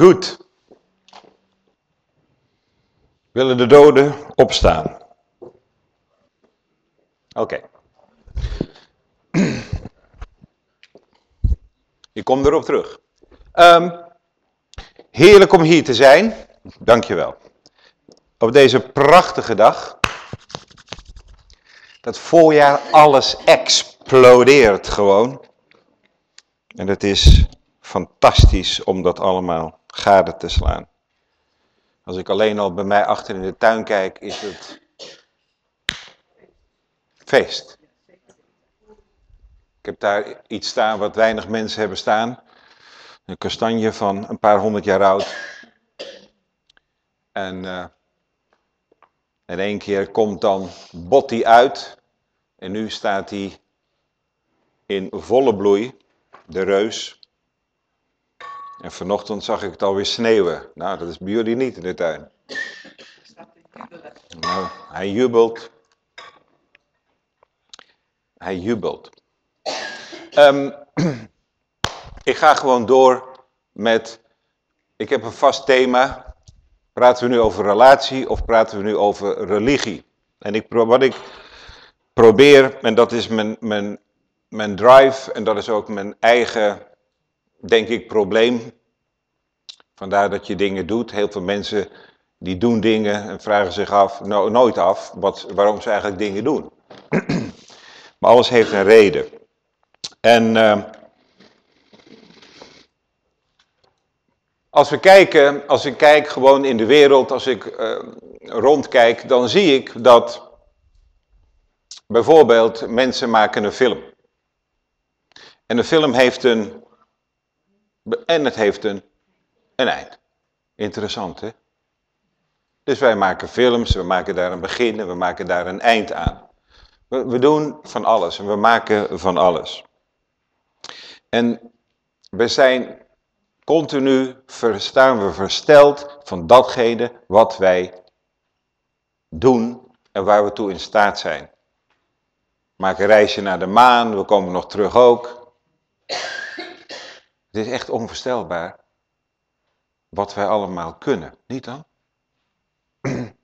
Goed. Willen de doden opstaan? Oké. Ik kom erop terug. Um, heerlijk om hier te zijn. Dankjewel. Op deze prachtige dag. Dat voorjaar alles explodeert gewoon. En het is fantastisch om dat allemaal gade te slaan. Als ik alleen al bij mij achter in de tuin kijk, is het feest. Ik heb daar iets staan wat weinig mensen hebben staan. Een kastanje van een paar honderd jaar oud. En uh, in één keer komt dan Botti uit. En nu staat hij in volle bloei, de reus. En vanochtend zag ik het alweer sneeuwen. Nou, dat is bij jullie niet in de tuin. Nou, hij jubelt. Hij jubelt. Um, ik ga gewoon door met, ik heb een vast thema. Praten we nu over relatie of praten we nu over religie? En ik, wat ik probeer, en dat is mijn, mijn, mijn drive en dat is ook mijn eigen, denk ik, probleem. Vandaar dat je dingen doet. Heel veel mensen die doen dingen en vragen zich af, nooit af wat, waarom ze eigenlijk dingen doen. maar alles heeft een reden. En uh, als we kijken, als ik kijk gewoon in de wereld, als ik uh, rondkijk, dan zie ik dat bijvoorbeeld mensen maken een film. En een film heeft een, en het heeft een, een eind. Interessant hè? Dus wij maken films, we maken daar een begin en we maken daar een eind aan. We, we doen van alles en we maken van alles. En we zijn continu, staan we versteld van datgene wat wij doen en waar we toe in staat zijn. Maak een reisje naar de maan, we komen nog terug ook. Het is echt onvoorstelbaar wat wij allemaal kunnen, niet dan?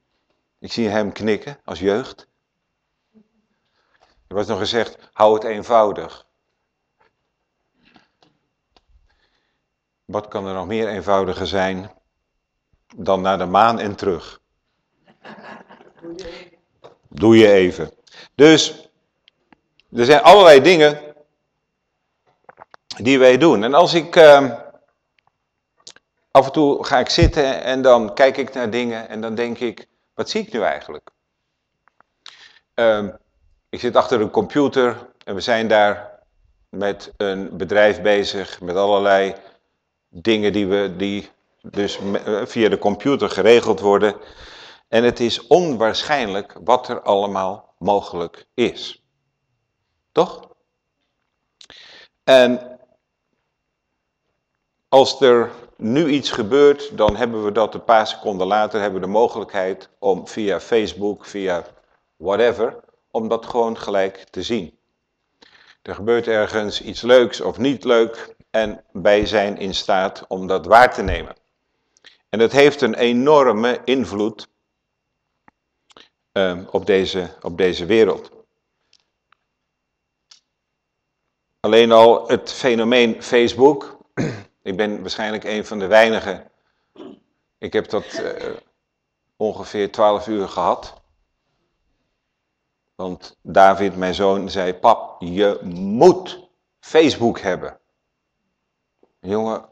Ik zie hem knikken als jeugd. Er was nog gezegd, hou het eenvoudig. Wat kan er nog meer eenvoudiger zijn dan naar de maan en terug? Doe je even. Dus er zijn allerlei dingen die wij doen. En als ik uh, af en toe ga ik zitten en dan kijk ik naar dingen en dan denk ik, wat zie ik nu eigenlijk? Uh, ik zit achter een computer en we zijn daar met een bedrijf bezig met allerlei dingen die, we, die dus eh, via de computer geregeld worden. En het is onwaarschijnlijk wat er allemaal mogelijk is. Toch? En als er nu iets gebeurt, dan hebben we dat een paar seconden later, hebben we de mogelijkheid om via Facebook, via whatever, om dat gewoon gelijk te zien. Er gebeurt ergens iets leuks of niet leuk, en wij zijn in staat om dat waar te nemen. En dat heeft een enorme invloed uh, op, deze, op deze wereld. Alleen al het fenomeen Facebook. Ik ben waarschijnlijk een van de weinigen. Ik heb dat uh, ongeveer 12 uur gehad. Want David, mijn zoon, zei: Pap, je moet Facebook hebben. Jongen,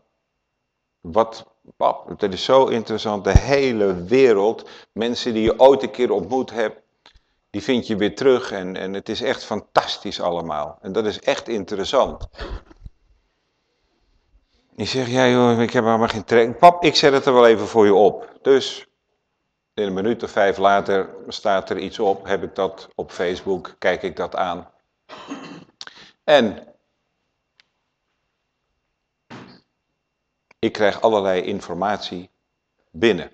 wat, pap, dat is zo interessant. De hele wereld, mensen die je ooit een keer ontmoet hebt, die vind je weer terug. En, en het is echt fantastisch allemaal. En dat is echt interessant. Die zegt, ja joh, ik heb maar geen trek. Pap, ik zet het er wel even voor je op. Dus in een minuut of vijf later staat er iets op. Heb ik dat op Facebook, kijk ik dat aan. En Ik krijg allerlei informatie binnen.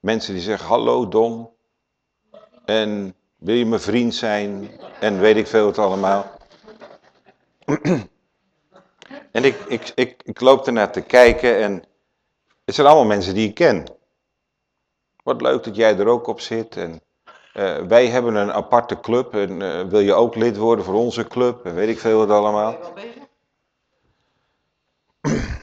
Mensen die zeggen, hallo Don, en wil je mijn vriend zijn, en weet ik veel het allemaal. en ik, ik, ik, ik loop ernaar te kijken en Het zijn allemaal mensen die ik ken. Wat leuk dat jij er ook op zit. En uh, wij hebben een aparte club. En uh, wil je ook lid worden voor onze club? En weet ik veel wat allemaal.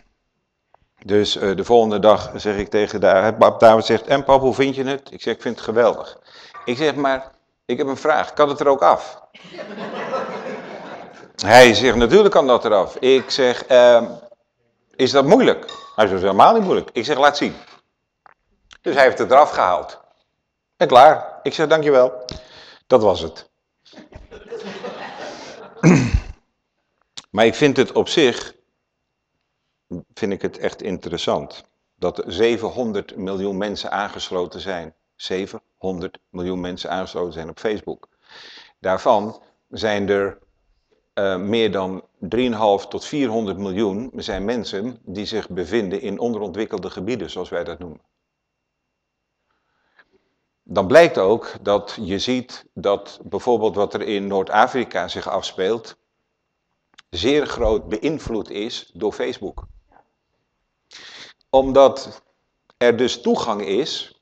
Dus uh, de volgende dag zeg ik tegen daar, pap David zegt, en pap, hoe vind je het? Ik zeg, ik vind het geweldig. Ik zeg, maar, ik heb een vraag, kan het er ook af? Hij zegt, natuurlijk kan dat eraf. Ik zeg, uh, is dat moeilijk? Hij zegt, helemaal niet moeilijk. Ik zeg, laat zien. Dus hij heeft het eraf gehaald. En klaar. Ik zeg, dankjewel. Dat was het. maar ik vind het op zich, vind ik het echt interessant. Dat er 700 miljoen mensen aangesloten zijn. 700 miljoen mensen aangesloten zijn op Facebook. Daarvan zijn er uh, meer dan 3,5 tot 400 miljoen zijn mensen die zich bevinden in onderontwikkelde gebieden, zoals wij dat noemen. Dan blijkt ook dat je ziet dat bijvoorbeeld wat er in Noord-Afrika zich afspeelt, zeer groot beïnvloed is door Facebook. Omdat er dus toegang is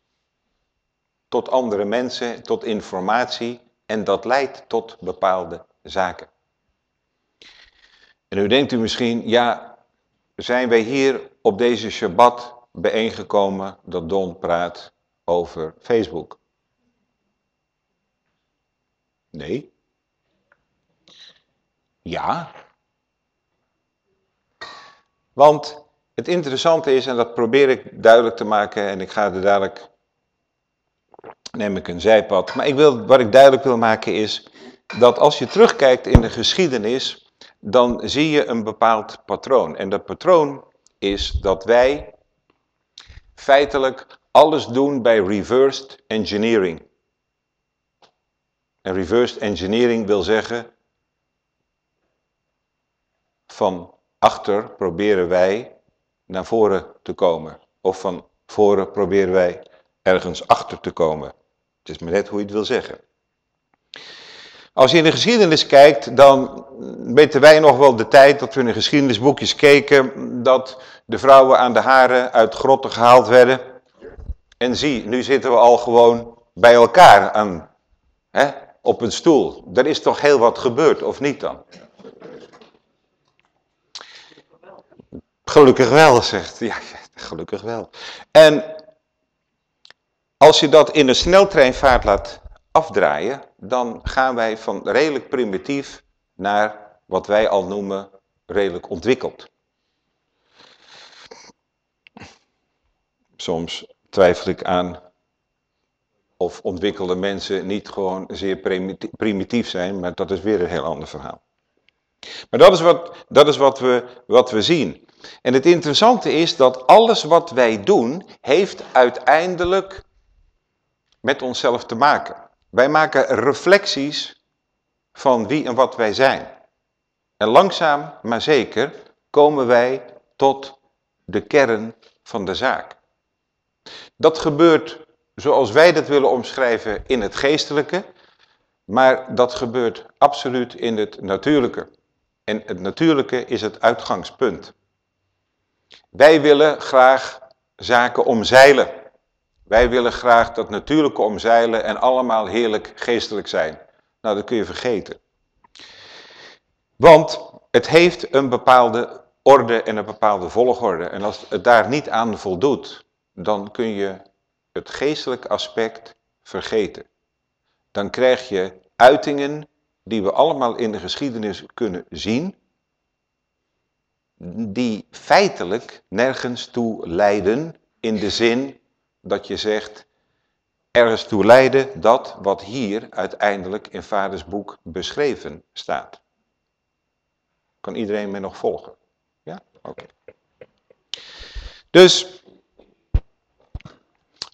tot andere mensen, tot informatie en dat leidt tot bepaalde zaken. En nu denkt u misschien, ja, zijn wij hier op deze Shabbat bijeengekomen dat Don praat over Facebook? Nee. Ja. Want het interessante is, en dat probeer ik duidelijk te maken, en ik ga er dadelijk, neem ik een zijpad, maar ik wil, wat ik duidelijk wil maken is, dat als je terugkijkt in de geschiedenis, dan zie je een bepaald patroon. En dat patroon is dat wij feitelijk alles doen bij reversed engineering. En reversed engineering wil zeggen, van achter proberen wij naar voren te komen. Of van voren proberen wij ergens achter te komen. Het is maar net hoe je het wil zeggen. Als je in de geschiedenis kijkt, dan weten wij nog wel de tijd dat we in de geschiedenisboekjes keken dat de vrouwen aan de haren uit grotten gehaald werden. En zie, nu zitten we al gewoon bij elkaar aan, hè, op een stoel. Er is toch heel wat gebeurd, of niet dan? Gelukkig wel, zegt Ja, gelukkig wel. En als je dat in een sneltreinvaart laat afdraaien, dan gaan wij van redelijk primitief naar wat wij al noemen redelijk ontwikkeld. Soms twijfel ik aan of ontwikkelde mensen niet gewoon zeer primitief zijn, maar dat is weer een heel ander verhaal. Maar dat is wat, dat is wat, we, wat we zien. En het interessante is dat alles wat wij doen, heeft uiteindelijk met onszelf te maken. Wij maken reflecties van wie en wat wij zijn. En langzaam, maar zeker, komen wij tot de kern van de zaak. Dat gebeurt zoals wij dat willen omschrijven in het geestelijke, maar dat gebeurt absoluut in het natuurlijke. En het natuurlijke is het uitgangspunt. Wij willen graag zaken omzeilen. Wij willen graag dat natuurlijke omzeilen en allemaal heerlijk geestelijk zijn. Nou, dat kun je vergeten. Want het heeft een bepaalde orde en een bepaalde volgorde. En als het daar niet aan voldoet, dan kun je het geestelijke aspect vergeten. Dan krijg je uitingen die we allemaal in de geschiedenis kunnen zien, die feitelijk nergens toe leiden in de zin dat je zegt, ergens toe leiden dat wat hier uiteindelijk in vaders boek beschreven staat. Kan iedereen me nog volgen? Ja? Oké. Dus,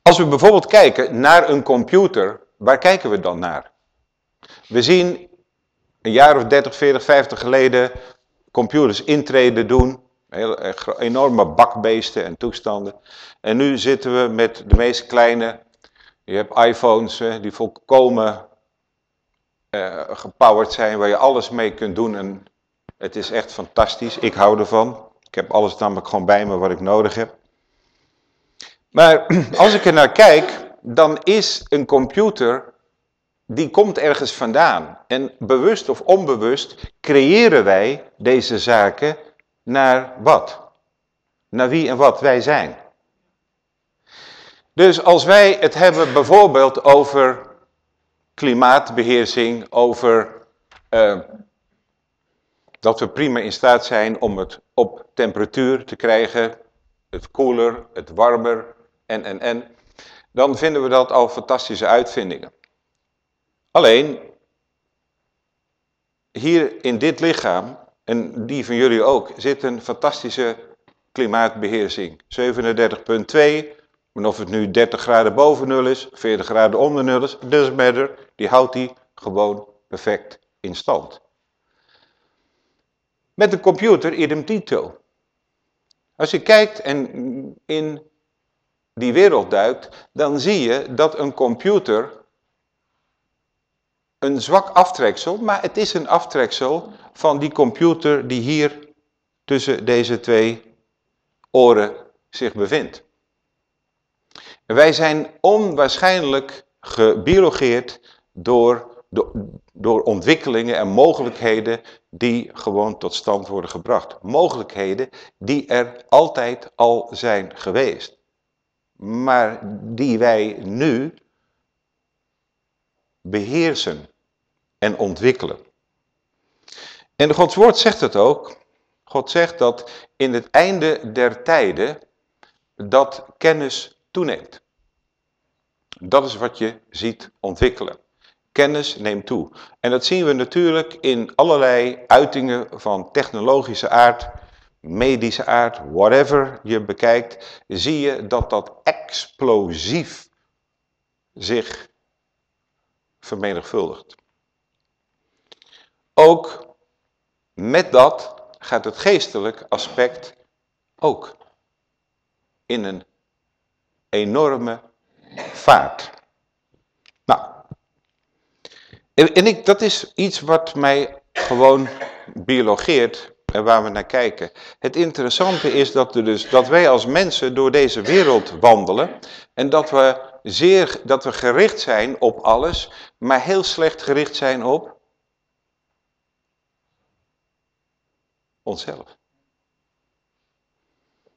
als we bijvoorbeeld kijken naar een computer, waar kijken we dan naar? We zien een jaar of 30, 40, 50 geleden computers intreden doen Heel, enorme bakbeesten en toestanden. En nu zitten we met de meest kleine, je hebt iPhones die volkomen uh, gepowered zijn, waar je alles mee kunt doen. En het is echt fantastisch, ik hou ervan. Ik heb alles namelijk gewoon bij me wat ik nodig heb. Maar als ik er naar kijk, dan is een computer, die komt ergens vandaan. En bewust of onbewust creëren wij deze zaken naar wat? Naar wie en wat wij zijn. Dus als wij het hebben bijvoorbeeld over klimaatbeheersing, over uh, dat we prima in staat zijn om het op temperatuur te krijgen, het koeler, het warmer en en en, dan vinden we dat al fantastische uitvindingen. Alleen, hier in dit lichaam, en die van jullie ook, zit een fantastische klimaatbeheersing. 37.2, en of het nu 30 graden boven nul is, 40 graden onder nul is, doesn't matter. Die houdt die gewoon perfect in stand. Met de computer idem dito. Als je kijkt en in die wereld duikt, dan zie je dat een computer een zwak aftreksel, maar het is een aftreksel van die computer die hier tussen deze twee oren zich bevindt. Wij zijn onwaarschijnlijk gebiologeerd door, door ontwikkelingen en mogelijkheden die gewoon tot stand worden gebracht. Mogelijkheden die er altijd al zijn geweest. Maar die wij nu beheersen en ontwikkelen. En Gods woord zegt het ook. God zegt dat in het einde der tijden dat kennis toeneemt. Dat is wat je ziet ontwikkelen. Kennis neemt toe. En dat zien we natuurlijk in allerlei uitingen van technologische aard, medische aard, whatever je bekijkt, zie je dat dat explosief zich vermenigvuldigt. Ook met dat gaat het geestelijk aspect ook in een enorme vaart. Nou, en ik, dat is iets wat mij gewoon biologeert en waar we naar kijken. Het interessante is dat, dus, dat wij als mensen door deze wereld wandelen en dat we, zeer, dat we gericht zijn op alles, maar heel slecht gericht zijn op onszelf.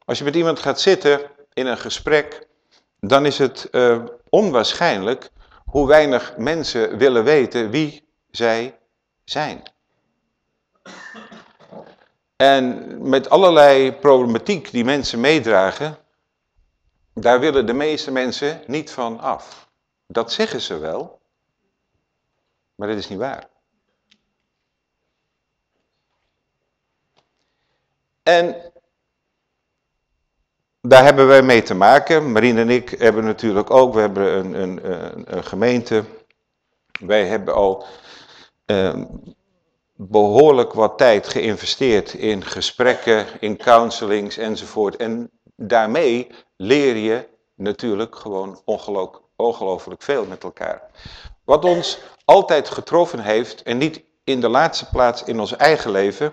Als je met iemand gaat zitten in een gesprek dan is het uh, onwaarschijnlijk hoe weinig mensen willen weten wie zij zijn. En met allerlei problematiek die mensen meedragen, daar willen de meeste mensen niet van af. Dat zeggen ze wel, maar dat is niet waar. En daar hebben wij mee te maken. Marine en ik hebben natuurlijk ook, we hebben een, een, een gemeente. Wij hebben al uh, behoorlijk wat tijd geïnvesteerd in gesprekken, in counselings enzovoort. En daarmee leer je natuurlijk gewoon ongelooflijk veel met elkaar. Wat ons altijd getroffen heeft, en niet in de laatste plaats in ons eigen leven,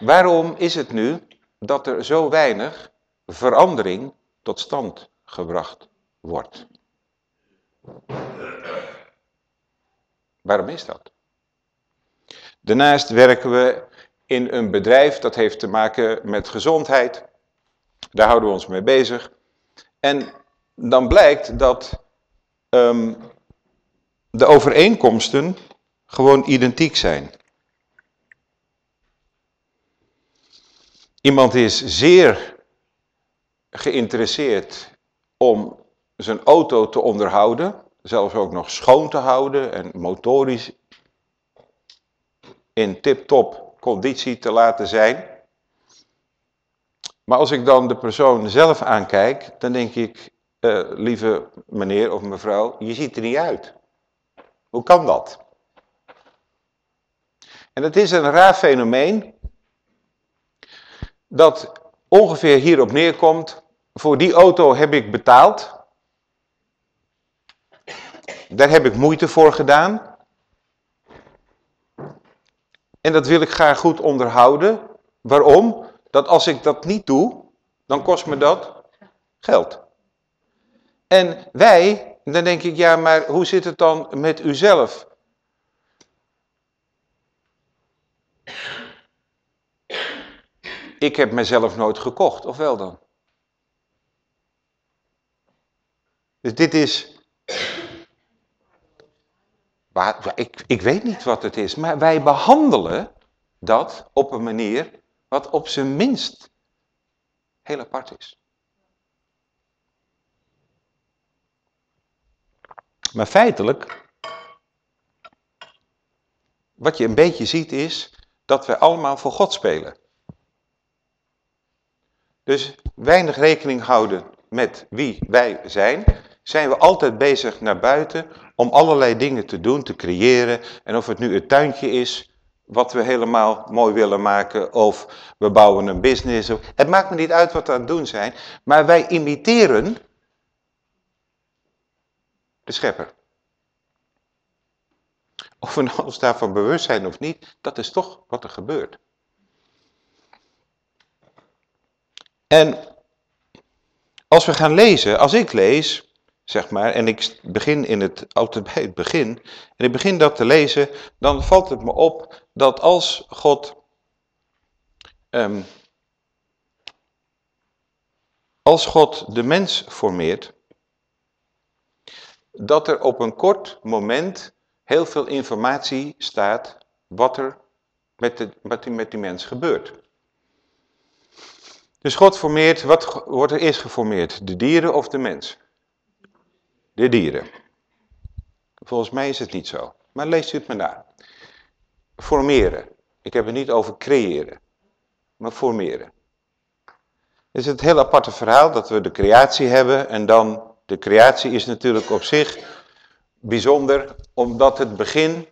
waarom is het nu dat er zo weinig verandering tot stand gebracht wordt. Waarom is dat? Daarnaast werken we in een bedrijf dat heeft te maken met gezondheid. Daar houden we ons mee bezig. En dan blijkt dat um, de overeenkomsten gewoon identiek zijn. Iemand is zeer geïnteresseerd om zijn auto te onderhouden, zelfs ook nog schoon te houden en motorisch in tip-top conditie te laten zijn. Maar als ik dan de persoon zelf aankijk, dan denk ik, uh, lieve meneer of mevrouw, je ziet er niet uit. Hoe kan dat? En het is een raar fenomeen dat ongeveer hierop neerkomt. Voor die auto heb ik betaald. Daar heb ik moeite voor gedaan. En dat wil ik graag goed onderhouden. Waarom? Dat als ik dat niet doe, dan kost me dat geld. En wij, dan denk ik, ja, maar hoe zit het dan met uzelf? Ik heb mezelf nooit gekocht, of wel dan? Dus dit is... Ik, ik weet niet wat het is, maar wij behandelen dat op een manier wat op zijn minst heel apart is. Maar feitelijk, wat je een beetje ziet is dat we allemaal voor God spelen. Dus weinig rekening houden met wie wij zijn, zijn we altijd bezig naar buiten om allerlei dingen te doen, te creëren. En of het nu het tuintje is, wat we helemaal mooi willen maken, of we bouwen een business. Het maakt me niet uit wat we aan het doen zijn, maar wij imiteren de schepper. Of we nou ons daarvan bewust zijn of niet, dat is toch wat er gebeurt. En als we gaan lezen, als ik lees, zeg maar, en ik begin in het, het begin, en ik begin dat te lezen, dan valt het me op dat als God, um, als God de mens formeert, dat er op een kort moment heel veel informatie staat wat er met, de, er met die mens gebeurt. Dus God formeert, wat wordt er eerst geformeerd? De dieren of de mens? De dieren. Volgens mij is het niet zo. Maar leest u het maar na. Formeren. Ik heb het niet over creëren. Maar formeren. Is het heel aparte verhaal dat we de creatie hebben. En dan, de creatie is natuurlijk op zich bijzonder. Omdat het begin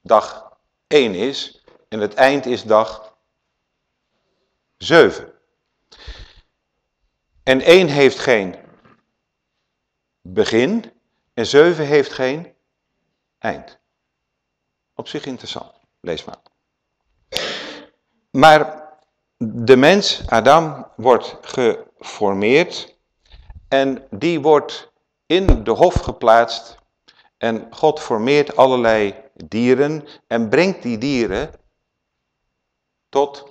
dag 1 is. En het eind is dag 7. En 1 heeft geen begin en 7 heeft geen eind. Op zich interessant, lees maar. Maar de mens, Adam, wordt geformeerd en die wordt in de hof geplaatst en God formeert allerlei dieren en brengt die dieren tot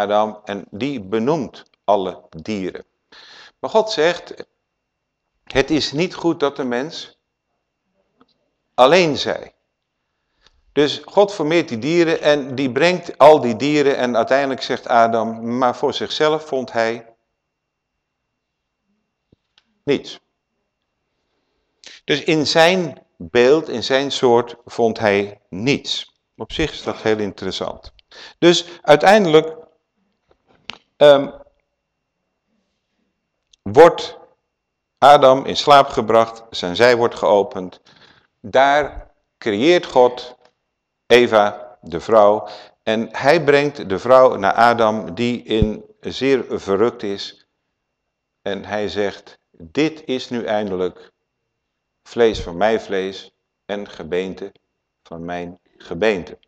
Adam, en die benoemt alle dieren. Maar God zegt, het is niet goed dat de mens alleen zij. Dus God formeert die dieren en die brengt al die dieren en uiteindelijk zegt Adam, maar voor zichzelf vond hij niets. Dus in zijn beeld, in zijn soort, vond hij niets. Op zich is dat heel interessant. Dus uiteindelijk um, wordt Adam in slaap gebracht, zijn zij wordt geopend. Daar creëert God Eva, de vrouw, en hij brengt de vrouw naar Adam die in zeer verrukt is. En hij zegt, dit is nu eindelijk vlees van mijn vlees en gebeente van mijn gebeente.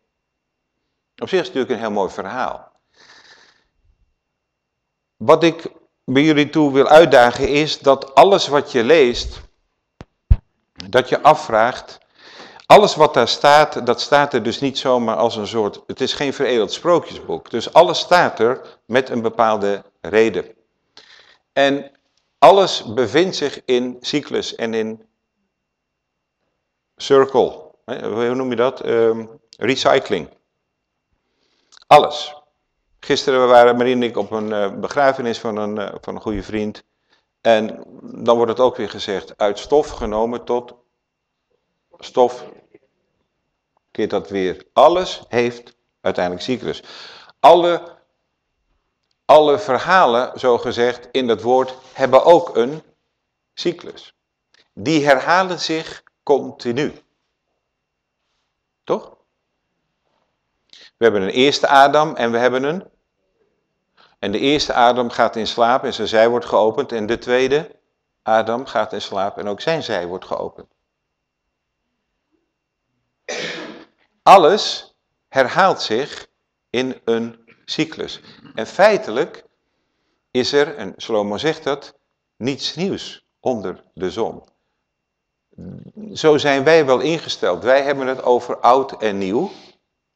Op zich is het natuurlijk een heel mooi verhaal. Wat ik bij jullie toe wil uitdagen is dat alles wat je leest, dat je afvraagt, alles wat daar staat, dat staat er dus niet zomaar als een soort, het is geen veredeld sprookjesboek. Dus alles staat er met een bepaalde reden. En alles bevindt zich in cyclus en in circle. Hoe noem je dat? Ehm, recycling. Alles. Gisteren waren Marien en ik op een uh, begrafenis van een, uh, van een goede vriend. En dan wordt het ook weer gezegd, uit stof genomen tot stof keert dat weer. Alles heeft uiteindelijk cyclus. Alle, alle verhalen, zo gezegd, in dat woord hebben ook een cyclus. Die herhalen zich continu. Toch? We hebben een eerste Adam en we hebben een en de eerste Adam gaat in slaap en zijn zij wordt geopend. En de tweede Adam gaat in slaap en ook zijn zij wordt geopend. Alles herhaalt zich in een cyclus. En feitelijk is er, en Slomo zegt dat, niets nieuws onder de zon. Zo zijn wij wel ingesteld. Wij hebben het over oud en nieuw.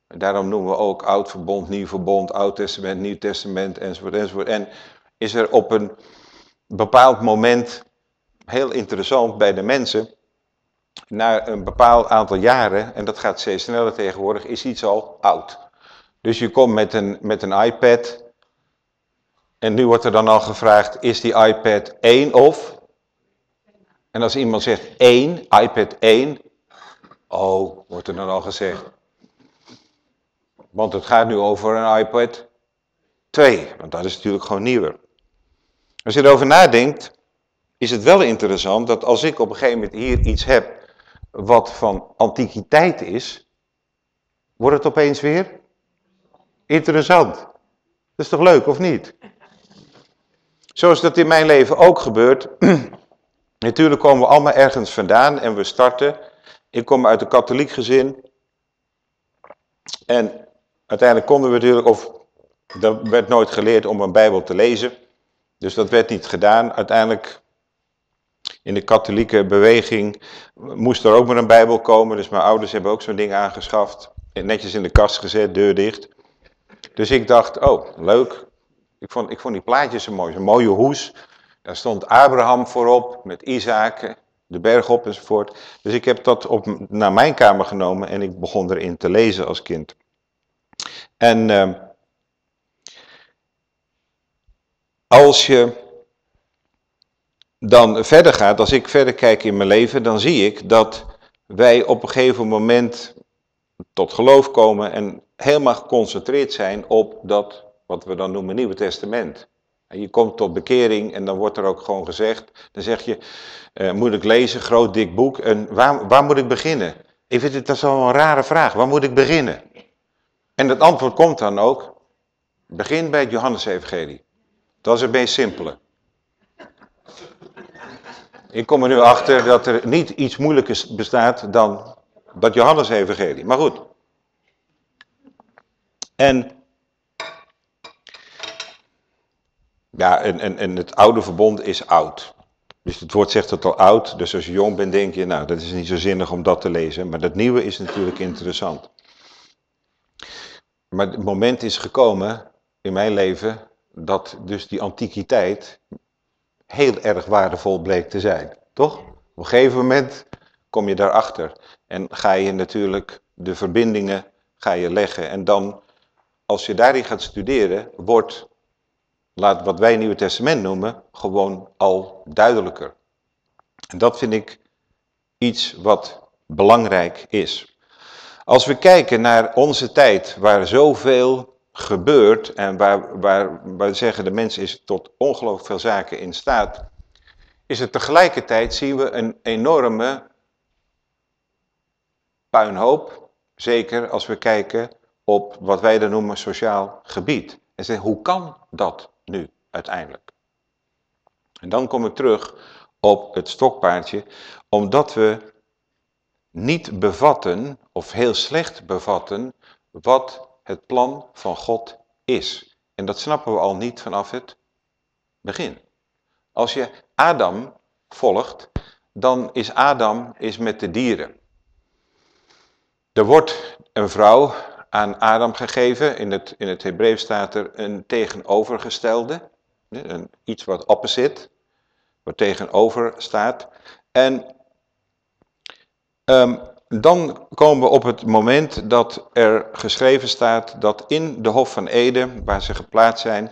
Daarom noemen we ook oud verbond, nieuw verbond, oud testament, nieuw testament, enzovoort, enzovoort. En is er op een bepaald moment, heel interessant bij de mensen, na een bepaald aantal jaren, en dat gaat steeds sneller tegenwoordig, is iets al oud. Dus je komt met een, met een iPad, en nu wordt er dan al gevraagd, is die iPad 1 of? En als iemand zegt 1, iPad 1, oh, wordt er dan al gezegd. Want het gaat nu over een iPad 2, want dat is natuurlijk gewoon nieuwer. Als je erover nadenkt, is het wel interessant dat als ik op een gegeven moment hier iets heb wat van antiquiteit is, wordt het opeens weer interessant. Dat is toch leuk, of niet? Zoals dat in mijn leven ook gebeurt. Natuurlijk komen we allemaal ergens vandaan en we starten. Ik kom uit een katholiek gezin. En uiteindelijk konden we natuurlijk, of er werd nooit geleerd om een bijbel te lezen. Dus dat werd niet gedaan. Uiteindelijk in de katholieke beweging moest er ook maar een bijbel komen. Dus mijn ouders hebben ook zo'n ding aangeschaft. Netjes in de kast gezet, deur dicht. Dus ik dacht, oh, leuk. Ik vond, ik vond die plaatjes zo mooi. Zo'n mooie hoes. Daar stond Abraham voorop met Isaac, de berg op enzovoort. Dus ik heb dat op, naar mijn kamer genomen en ik begon erin te lezen als kind. En uh, als je dan verder gaat, als ik verder kijk in mijn leven, dan zie ik dat wij op een gegeven moment tot geloof komen en helemaal geconcentreerd zijn op dat, wat we dan noemen, Nieuwe Testament. En je komt tot bekering en dan wordt er ook gewoon gezegd, dan zeg je, uh, moet ik lezen, groot dik boek, en waar, waar moet ik beginnen? Ik vind het dat is wel een rare vraag, waar moet ik beginnen? En het antwoord komt dan ook, begin bij het Johannes-evangelie. Dat is het meest simpele. Ik kom er nu achter dat er niet iets moeilijkers bestaat dan dat Johannes-evangelie. Maar goed. En, ja, en, en, en het oude verbond is oud. Dus het woord zegt het al oud. Dus als je jong bent denk je, nou dat is niet zo zinnig om dat te lezen. Maar dat nieuwe is natuurlijk interessant. Maar het moment is gekomen in mijn leven dat dus die antiquiteit heel erg waardevol bleek te zijn. Toch? Op een gegeven moment kom je daarachter en ga je natuurlijk de verbindingen ga je leggen. En dan, als je daarin gaat studeren, wordt, laat wat wij Nieuwe Testament noemen, gewoon al duidelijker. En dat vind ik iets wat belangrijk is. Als we kijken naar onze tijd, waar zoveel gebeurt en waar, waar, waar we zeggen de mens is tot ongelooflijk veel zaken in staat, is het tegelijkertijd zien we een enorme puinhoop, zeker als we kijken op wat wij dan noemen sociaal gebied. En zeggen, hoe kan dat nu uiteindelijk? En dan kom ik terug op het stokpaardje, omdat we niet bevatten, of heel slecht bevatten, wat het plan van God is. En dat snappen we al niet vanaf het begin. Als je Adam volgt, dan is Adam is met de dieren. Er wordt een vrouw aan Adam gegeven, in het, in het Hebreeuws staat er een tegenovergestelde, een, iets wat opposite, wat tegenover staat. En um, dan komen we op het moment dat er geschreven staat dat in de Hof van Eden, waar ze geplaatst zijn,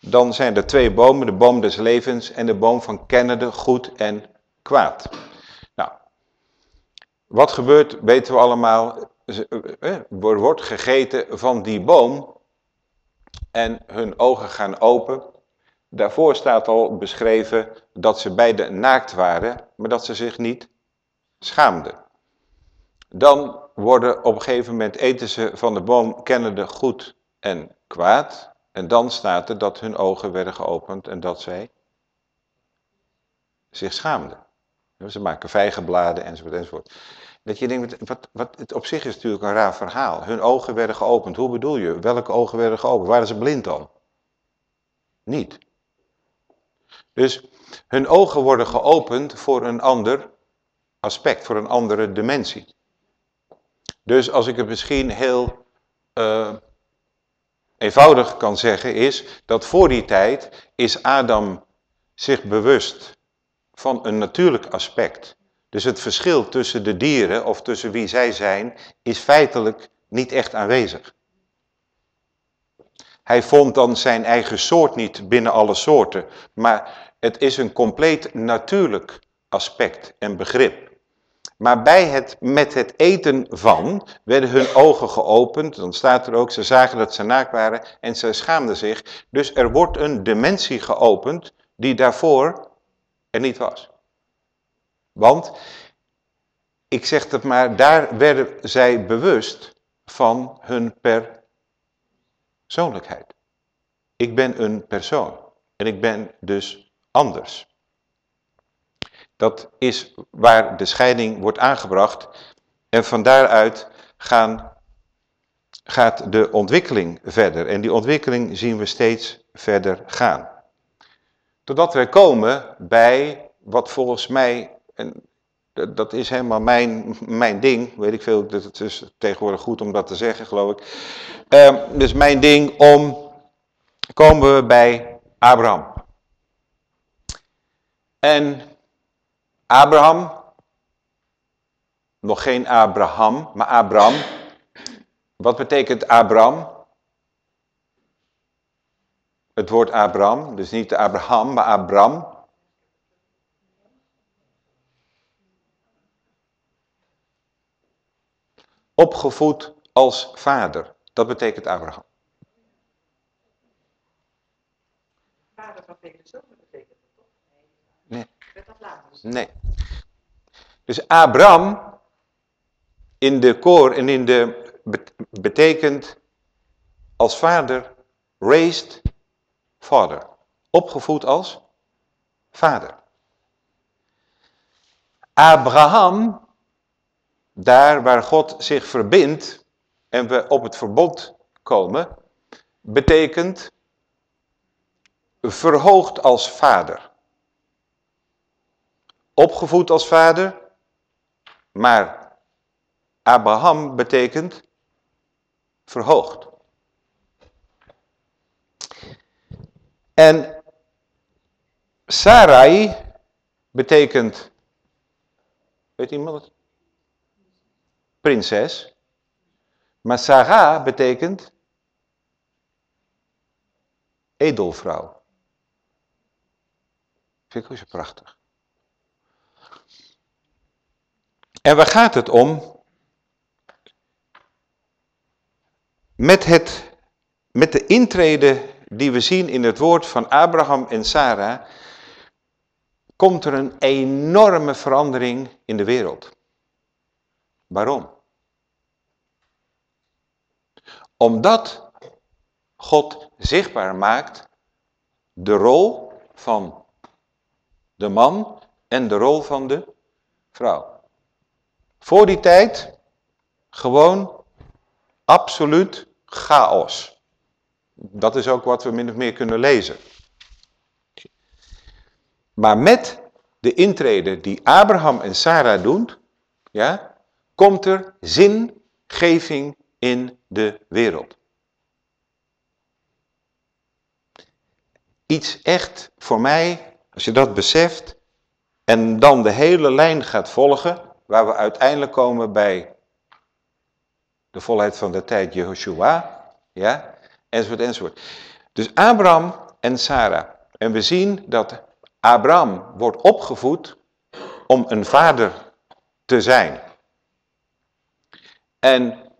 dan zijn er twee bomen, de boom des levens en de boom van kennende goed en kwaad. Nou, wat gebeurt, weten we allemaal, eh, er wordt gegeten van die boom en hun ogen gaan open. Daarvoor staat al beschreven dat ze beide naakt waren, maar dat ze zich niet schaamden. Dan worden op een gegeven moment eten ze van de boom kennende goed en kwaad. En dan staat er dat hun ogen werden geopend en dat zij zich schaamden. Ze maken vijgenbladen enzovoort enzovoort. Dat je denkt, wat, wat, het op zich is natuurlijk een raar verhaal. Hun ogen werden geopend. Hoe bedoel je? Welke ogen werden geopend? Waren ze blind dan? Niet. Dus Hun ogen worden geopend voor een ander aspect, voor een andere dimensie. Dus als ik het misschien heel uh, eenvoudig kan zeggen, is dat voor die tijd is Adam zich bewust van een natuurlijk aspect. Dus het verschil tussen de dieren of tussen wie zij zijn, is feitelijk niet echt aanwezig. Hij vond dan zijn eigen soort niet binnen alle soorten, maar het is een compleet natuurlijk aspect en begrip. Maar bij het, met het eten van werden hun ogen geopend. Dan staat er ook, ze zagen dat ze naakt waren en ze schaamden zich. Dus er wordt een dimensie geopend die daarvoor er niet was. Want, ik zeg het maar, daar werden zij bewust van hun persoonlijkheid. Ik ben een persoon en ik ben dus anders. Dat is waar de scheiding wordt aangebracht. En van daaruit gaan, gaat de ontwikkeling verder. En die ontwikkeling zien we steeds verder gaan. Totdat wij komen bij wat volgens mij, en dat is helemaal mijn, mijn ding, weet ik veel, het is tegenwoordig goed om dat te zeggen geloof ik. Uh, dus mijn ding om, komen we bij Abraham. En Abraham, nog geen Abraham, maar Abraham. Wat betekent Abraham? Het woord Abraham, dus niet Abraham, maar Abraham. Opgevoed als vader, dat betekent Abraham. Vader van betekent zo, betekent dat toch? Nee. Nee. Dus Abraham in de koor en in de betekent als vader raised father. Opgevoed als vader. Abraham, daar waar God zich verbindt en we op het verbond komen, betekent verhoogd als vader opgevoed als vader, maar Abraham betekent verhoogd. En Sarai betekent, weet iemand het? Prinses. Maar Sarah betekent edelvrouw. Vind ik ook zo prachtig. En waar gaat het om? Met, het, met de intrede die we zien in het woord van Abraham en Sarah, komt er een enorme verandering in de wereld. Waarom? Omdat God zichtbaar maakt de rol van de man en de rol van de vrouw. Voor die tijd gewoon absoluut chaos. Dat is ook wat we min of meer kunnen lezen. Maar met de intrede die Abraham en Sarah doen, ja, komt er zingeving in de wereld. Iets echt voor mij, als je dat beseft en dan de hele lijn gaat volgen, waar we uiteindelijk komen bij de volheid van de tijd Jehoshua, ja, enzovoort, enzovoort. Dus Abraham en Sarah. En we zien dat Abraham wordt opgevoed om een vader te zijn. En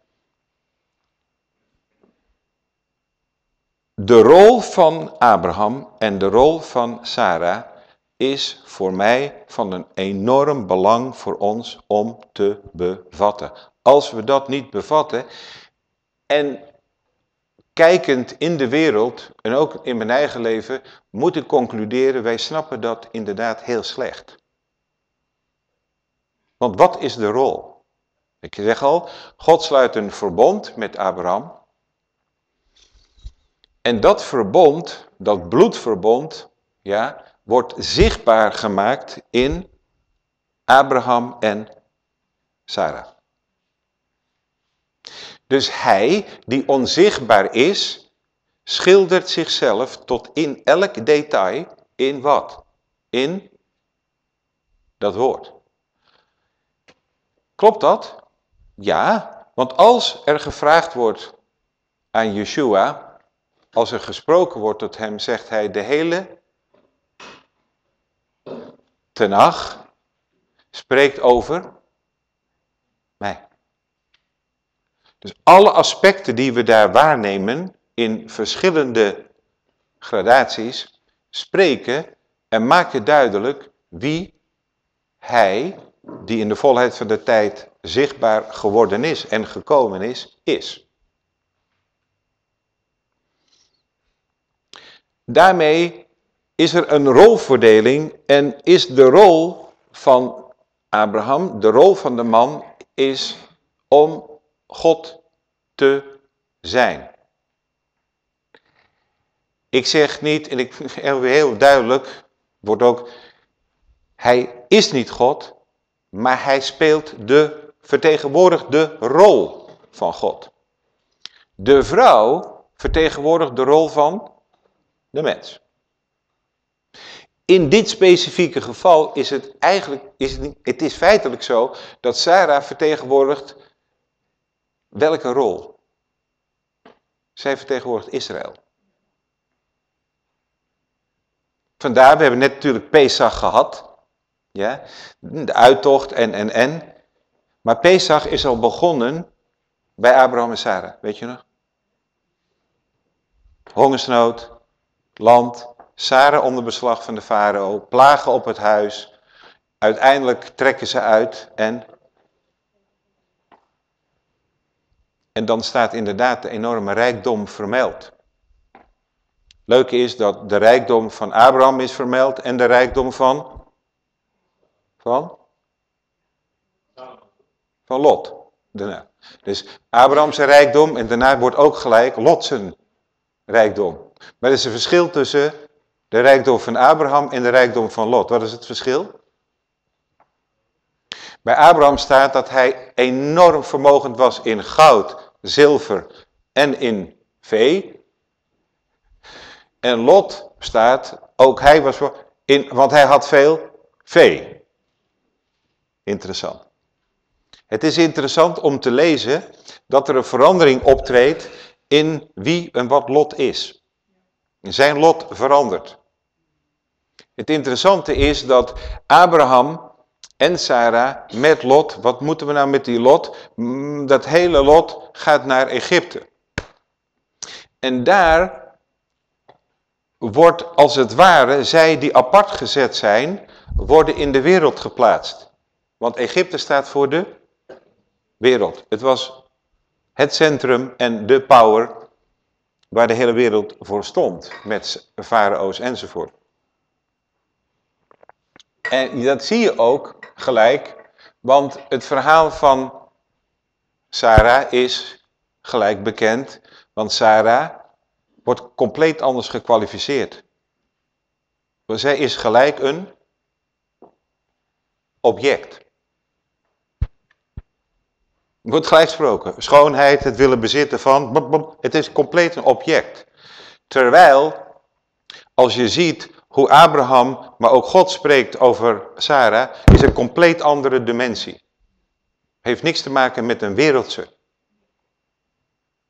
de rol van Abraham en de rol van Sarah is voor mij van een enorm belang voor ons om te bevatten. Als we dat niet bevatten en kijkend in de wereld en ook in mijn eigen leven, moet ik concluderen, wij snappen dat inderdaad heel slecht. Want wat is de rol? Ik zeg al, God sluit een verbond met Abraham. En dat verbond, dat bloedverbond, ja, wordt zichtbaar gemaakt in Abraham en Sarah. Dus hij, die onzichtbaar is, schildert zichzelf tot in elk detail in wat? In dat woord. Klopt dat? Ja, want als er gevraagd wordt aan Yeshua, als er gesproken wordt tot hem, zegt hij de hele Spreekt over mij. Dus alle aspecten die we daar waarnemen in verschillende gradaties, spreken en maken duidelijk wie hij, die in de volheid van de tijd zichtbaar geworden is en gekomen is, is. Daarmee is er een rolverdeling en is de rol van Abraham, de rol van de man, is om God te zijn. Ik zeg niet, en ik heel duidelijk, wordt ook, hij is niet God, maar hij speelt de, vertegenwoordigt de rol van God. De vrouw vertegenwoordigt de rol van de mens. In dit specifieke geval is het eigenlijk, is het, het is feitelijk zo dat Sarah vertegenwoordigt welke rol? Zij vertegenwoordigt Israël. Vandaar, we hebben net natuurlijk Pesach gehad. Ja, de uittocht en, en, en. Maar Pesach is al begonnen bij Abraham en Sarah, weet je nog? Hongersnood, land, Sarah onder beslag van de farao, plagen op het huis. Uiteindelijk trekken ze uit en... En dan staat inderdaad de enorme rijkdom vermeld. Leuke is dat de rijkdom van Abraham is vermeld en de rijkdom van... Van? Van Lot. Daarna. Dus Abraham's rijkdom en daarna wordt ook gelijk Lot's rijkdom. Maar er is een verschil tussen de rijkdom van Abraham en de rijkdom van Lot. Wat is het verschil? Bij Abraham staat dat hij enorm vermogend was in goud, zilver en in vee. En Lot staat, ook hij was, in, want hij had veel vee. Interessant. Het is interessant om te lezen dat er een verandering optreedt in wie en wat Lot is. Zijn lot verandert. Het interessante is dat Abraham en Sarah met Lot, wat moeten we nou met die Lot? Mm, dat hele Lot gaat naar Egypte. En daar wordt als het ware, zij die apart gezet zijn, worden in de wereld geplaatst. Want Egypte staat voor de wereld. Het was het centrum en de power waar de hele wereld voor stond. Met farao's enzovoort. En dat zie je ook gelijk, want het verhaal van Sarah is gelijk bekend, want Sarah wordt compleet anders gekwalificeerd. Want zij is gelijk een object. Wordt gelijk gesproken. Schoonheid, het willen bezitten van, het is compleet een object. Terwijl, als je ziet hoe Abraham, maar ook God spreekt over Sarah, is een compleet andere dimensie. Heeft niks te maken met een wereldse.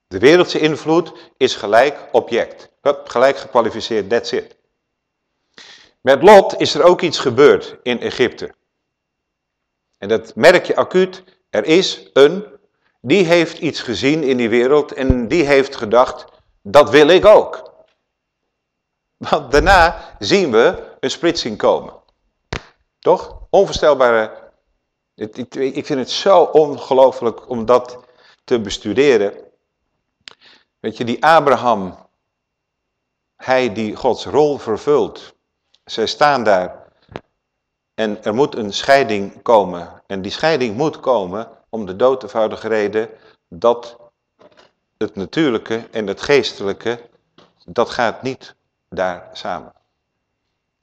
De wereldse invloed is gelijk object. Gelijk gekwalificeerd, that's it. Met Lot is er ook iets gebeurd in Egypte. En dat merk je acuut. Er is een, die heeft iets gezien in die wereld en die heeft gedacht, dat wil ik ook. Want daarna zien we een splitsing komen. Toch? Onvoorstelbare. Ik vind het zo ongelooflijk om dat te bestuderen. Weet je, die Abraham, hij die Gods rol vervult. Zij staan daar en er moet een scheiding komen. En die scheiding moet komen om de dood reden dat het natuurlijke en het geestelijke, dat gaat niet daar samen.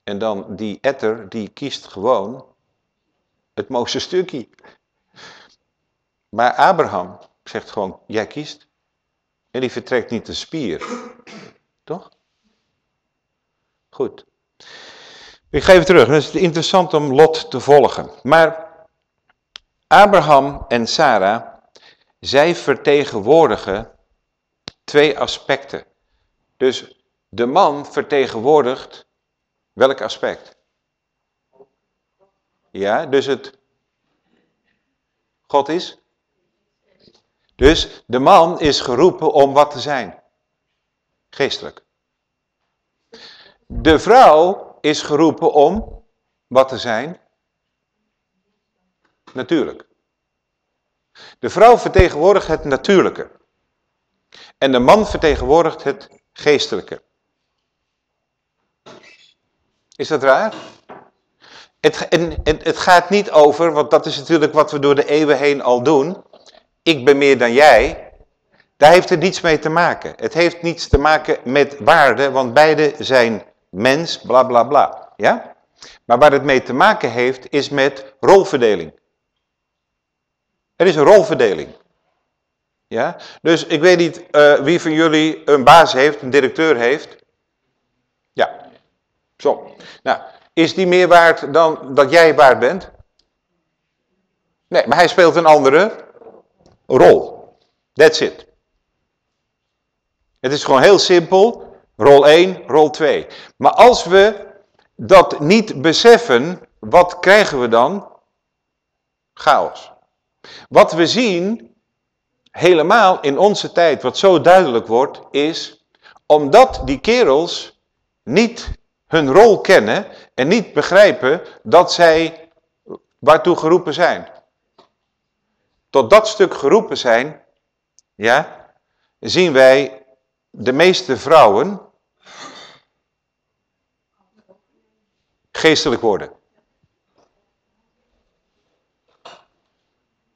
En dan die etter, die kiest gewoon het mooiste stukje. Maar Abraham zegt gewoon, jij kiest. En die vertrekt niet de spier. Toch? Goed. Ik ga even terug. Het is interessant om Lot te volgen. Maar Abraham en Sarah, zij vertegenwoordigen twee aspecten. Dus de man vertegenwoordigt welk aspect? Ja, dus het God is? Dus de man is geroepen om wat te zijn? Geestelijk. De vrouw is geroepen om wat te zijn? Natuurlijk. De vrouw vertegenwoordigt het natuurlijke. En de man vertegenwoordigt het geestelijke. Is dat raar? Het, het gaat niet over, want dat is natuurlijk wat we door de eeuwen heen al doen. Ik ben meer dan jij. Daar heeft het niets mee te maken. Het heeft niets te maken met waarde, want beide zijn mens, bla bla bla. Ja? Maar waar het mee te maken heeft, is met rolverdeling. Er is een rolverdeling. Ja? Dus ik weet niet uh, wie van jullie een baas heeft, een directeur heeft. Zo. Nou, is die meer waard dan dat jij waard bent? Nee, maar hij speelt een andere rol. That's it. Het is gewoon heel simpel. Rol 1, rol 2. Maar als we dat niet beseffen, wat krijgen we dan? Chaos. Wat we zien, helemaal in onze tijd, wat zo duidelijk wordt, is omdat die kerels niet hun rol kennen en niet begrijpen dat zij waartoe geroepen zijn. Tot dat stuk geroepen zijn, ja, zien wij de meeste vrouwen geestelijk worden.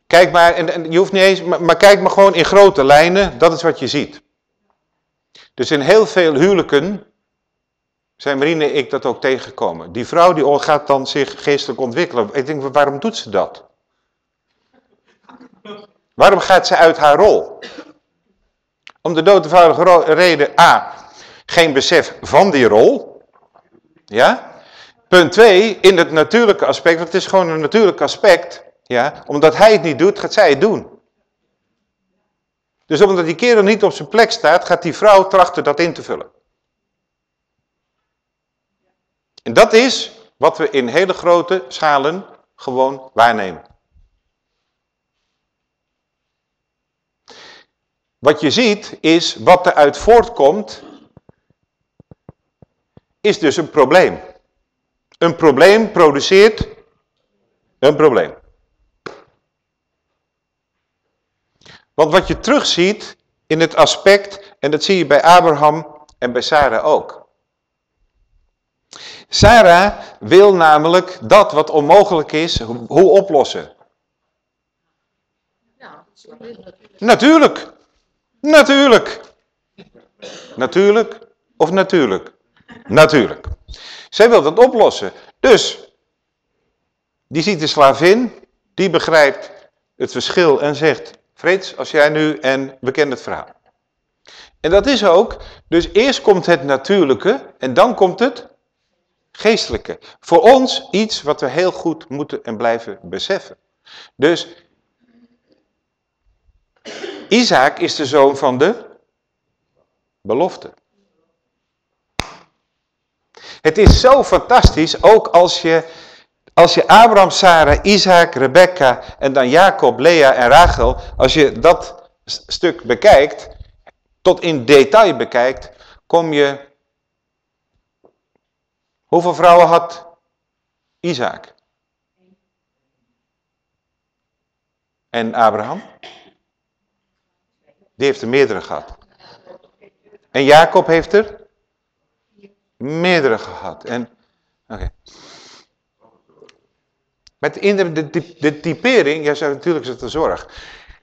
Kijk maar, en, je hoeft niet eens, maar, maar, kijk maar gewoon in grote lijnen, dat is wat je ziet. Dus in heel veel huwelijken zijn Marine en ik dat ook tegengekomen. Die vrouw die gaat dan zich geestelijk ontwikkelen. Ik denk, waarom doet ze dat? Waarom gaat ze uit haar rol? Om de dood eenvoudige reden, A, geen besef van die rol. Ja? Punt 2, in het natuurlijke aspect, want het is gewoon een natuurlijk aspect. Ja? Omdat hij het niet doet, gaat zij het doen. Dus omdat die kerel niet op zijn plek staat, gaat die vrouw trachten dat in te vullen. En dat is wat we in hele grote schalen gewoon waarnemen. Wat je ziet is, wat eruit voortkomt, is dus een probleem. Een probleem produceert een probleem. Want wat je terugziet in het aspect, en dat zie je bij Abraham en bij Sarah ook. Sarah wil namelijk dat wat onmogelijk is, hoe oplossen? Natuurlijk. Natuurlijk. Natuurlijk of natuurlijk? Natuurlijk. Zij wil dat oplossen. Dus, die ziet de slavin, die begrijpt het verschil en zegt, Frits, als jij nu, en we kennen het verhaal. En dat is ook, dus eerst komt het natuurlijke en dan komt het geestelijke. Voor ons iets wat we heel goed moeten en blijven beseffen. Dus Isaac is de zoon van de belofte. Het is zo fantastisch, ook als je, als je Abraham, Sarah, Isaac, Rebecca en dan Jacob, Lea en Rachel, als je dat stuk bekijkt, tot in detail bekijkt, kom je... Hoeveel vrouwen had Isaac? En Abraham? Die heeft er meerdere gehad. En Jacob heeft er meerdere gehad. En. Met de, de, de, typering, ja, natuurlijk is het een zorg.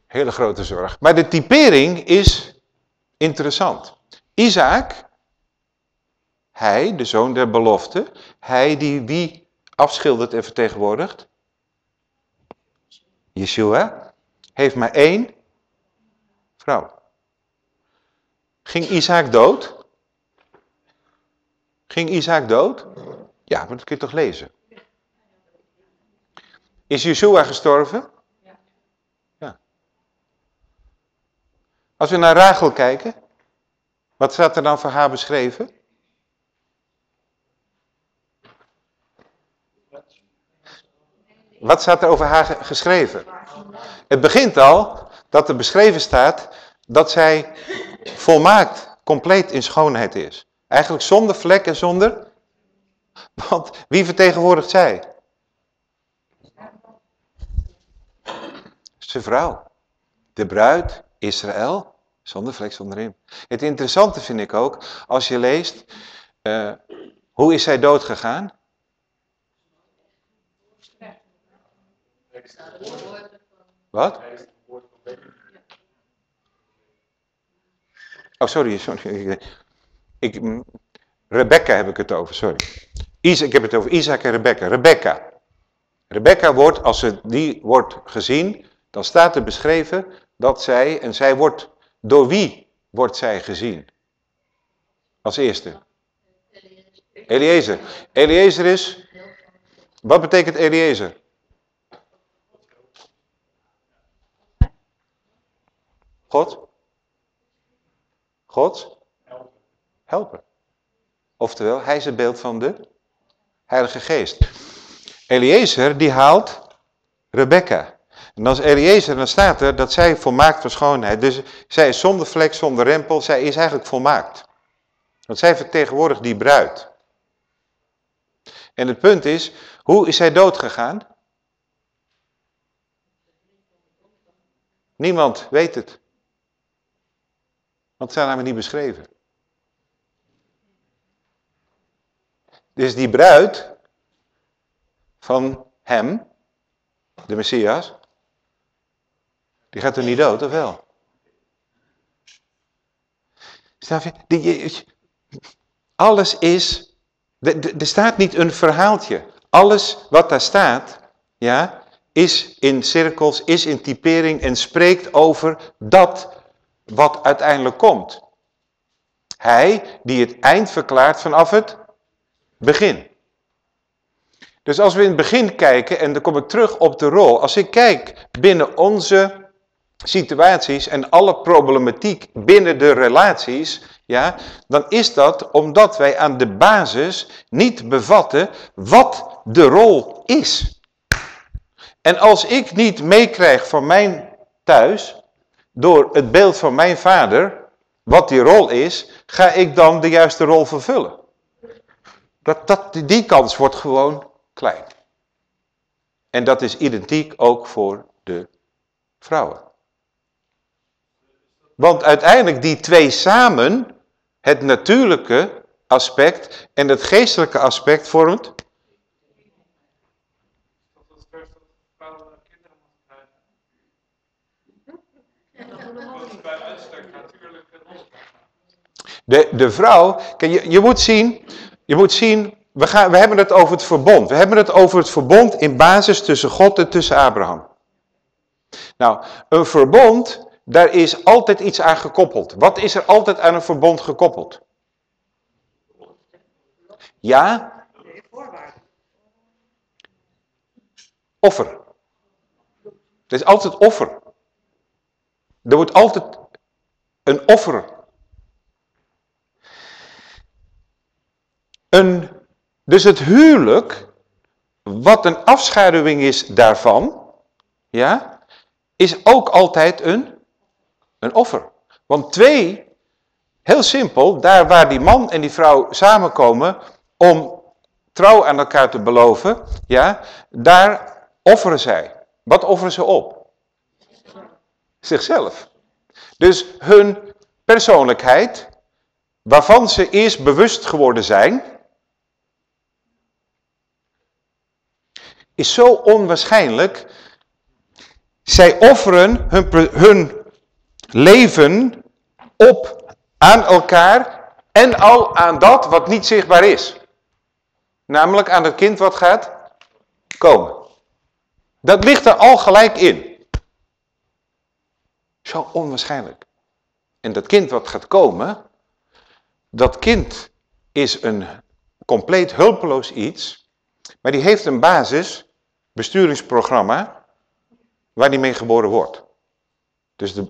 Hele grote zorg. Maar de typering is interessant. Isaac, hij, de zoon der belofte, hij die wie afschildert en vertegenwoordigt? Yeshua, heeft maar één vrouw. Ging Isaac dood? Ging Isaac dood? Ja, maar dat kun je toch lezen? Is Yeshua gestorven? Ja. Als we naar Rachel kijken, wat staat er dan voor haar beschreven? Wat staat er over haar geschreven? Het begint al dat er beschreven staat dat zij volmaakt, compleet in schoonheid is. Eigenlijk zonder vlek en zonder... Want wie vertegenwoordigt zij? Zijn vrouw. De bruid, Israël, zonder vlek, zonder in. Het interessante vind ik ook, als je leest, uh, hoe is zij dood gegaan? Wat? Oh, sorry, sorry. Ik, Rebecca heb ik het over, sorry. Isaac, ik heb het over Isaac en Rebecca. Rebecca. Rebecca wordt, als ze die wordt gezien, dan staat er beschreven dat zij, en zij wordt, door wie wordt zij gezien? Als eerste. Eliezer. Eliezer is, wat betekent Eliezer? God? God? Helper. Oftewel, hij is het beeld van de Heilige Geest. Eliezer, die haalt Rebecca. En als Eliezer, dan staat er dat zij volmaakt van schoonheid. Dus zij is zonder vlek, zonder rempel. Zij is eigenlijk volmaakt. Want zij vertegenwoordigt die bruid. En het punt is, hoe is zij doodgegaan? Niemand weet het. Want staat namelijk niet beschreven. Dus die bruid van hem, de Messias, die gaat er niet dood, of wel? Alles is, er staat niet een verhaaltje. Alles wat daar staat, ja, is in cirkels, is in typering en spreekt over dat wat uiteindelijk komt. Hij die het eind verklaart vanaf het begin. Dus als we in het begin kijken, en dan kom ik terug op de rol. Als ik kijk binnen onze situaties en alle problematiek binnen de relaties, ja, dan is dat omdat wij aan de basis niet bevatten wat de rol is. En als ik niet meekrijg van mijn thuis, door het beeld van mijn vader, wat die rol is, ga ik dan de juiste rol vervullen. Dat, dat, die kans wordt gewoon klein. En dat is identiek ook voor de vrouwen. Want uiteindelijk die twee samen, het natuurlijke aspect en het geestelijke aspect vormt De, de vrouw, je, je moet zien, je moet zien we, gaan, we hebben het over het verbond. We hebben het over het verbond in basis tussen God en tussen Abraham. Nou, een verbond, daar is altijd iets aan gekoppeld. Wat is er altijd aan een verbond gekoppeld? Ja? Offer. Er is altijd offer. Er wordt altijd een offer Dus het huwelijk, wat een afschaduwing is daarvan, ja, is ook altijd een, een offer. Want twee, heel simpel, daar waar die man en die vrouw samenkomen om trouw aan elkaar te beloven, ja, daar offeren zij. Wat offeren ze op? Zichzelf. Dus hun persoonlijkheid, waarvan ze eerst bewust geworden zijn, is zo onwaarschijnlijk. Zij offeren hun, hun leven op aan elkaar En al aan dat wat niet zichtbaar is. Namelijk aan het kind wat gaat komen. Dat ligt er al gelijk in. Zo onwaarschijnlijk. En dat kind wat gaat komen, dat kind is een compleet hulpeloos iets, maar die heeft een basis besturingsprogramma waar die mee geboren wordt. Dus, de,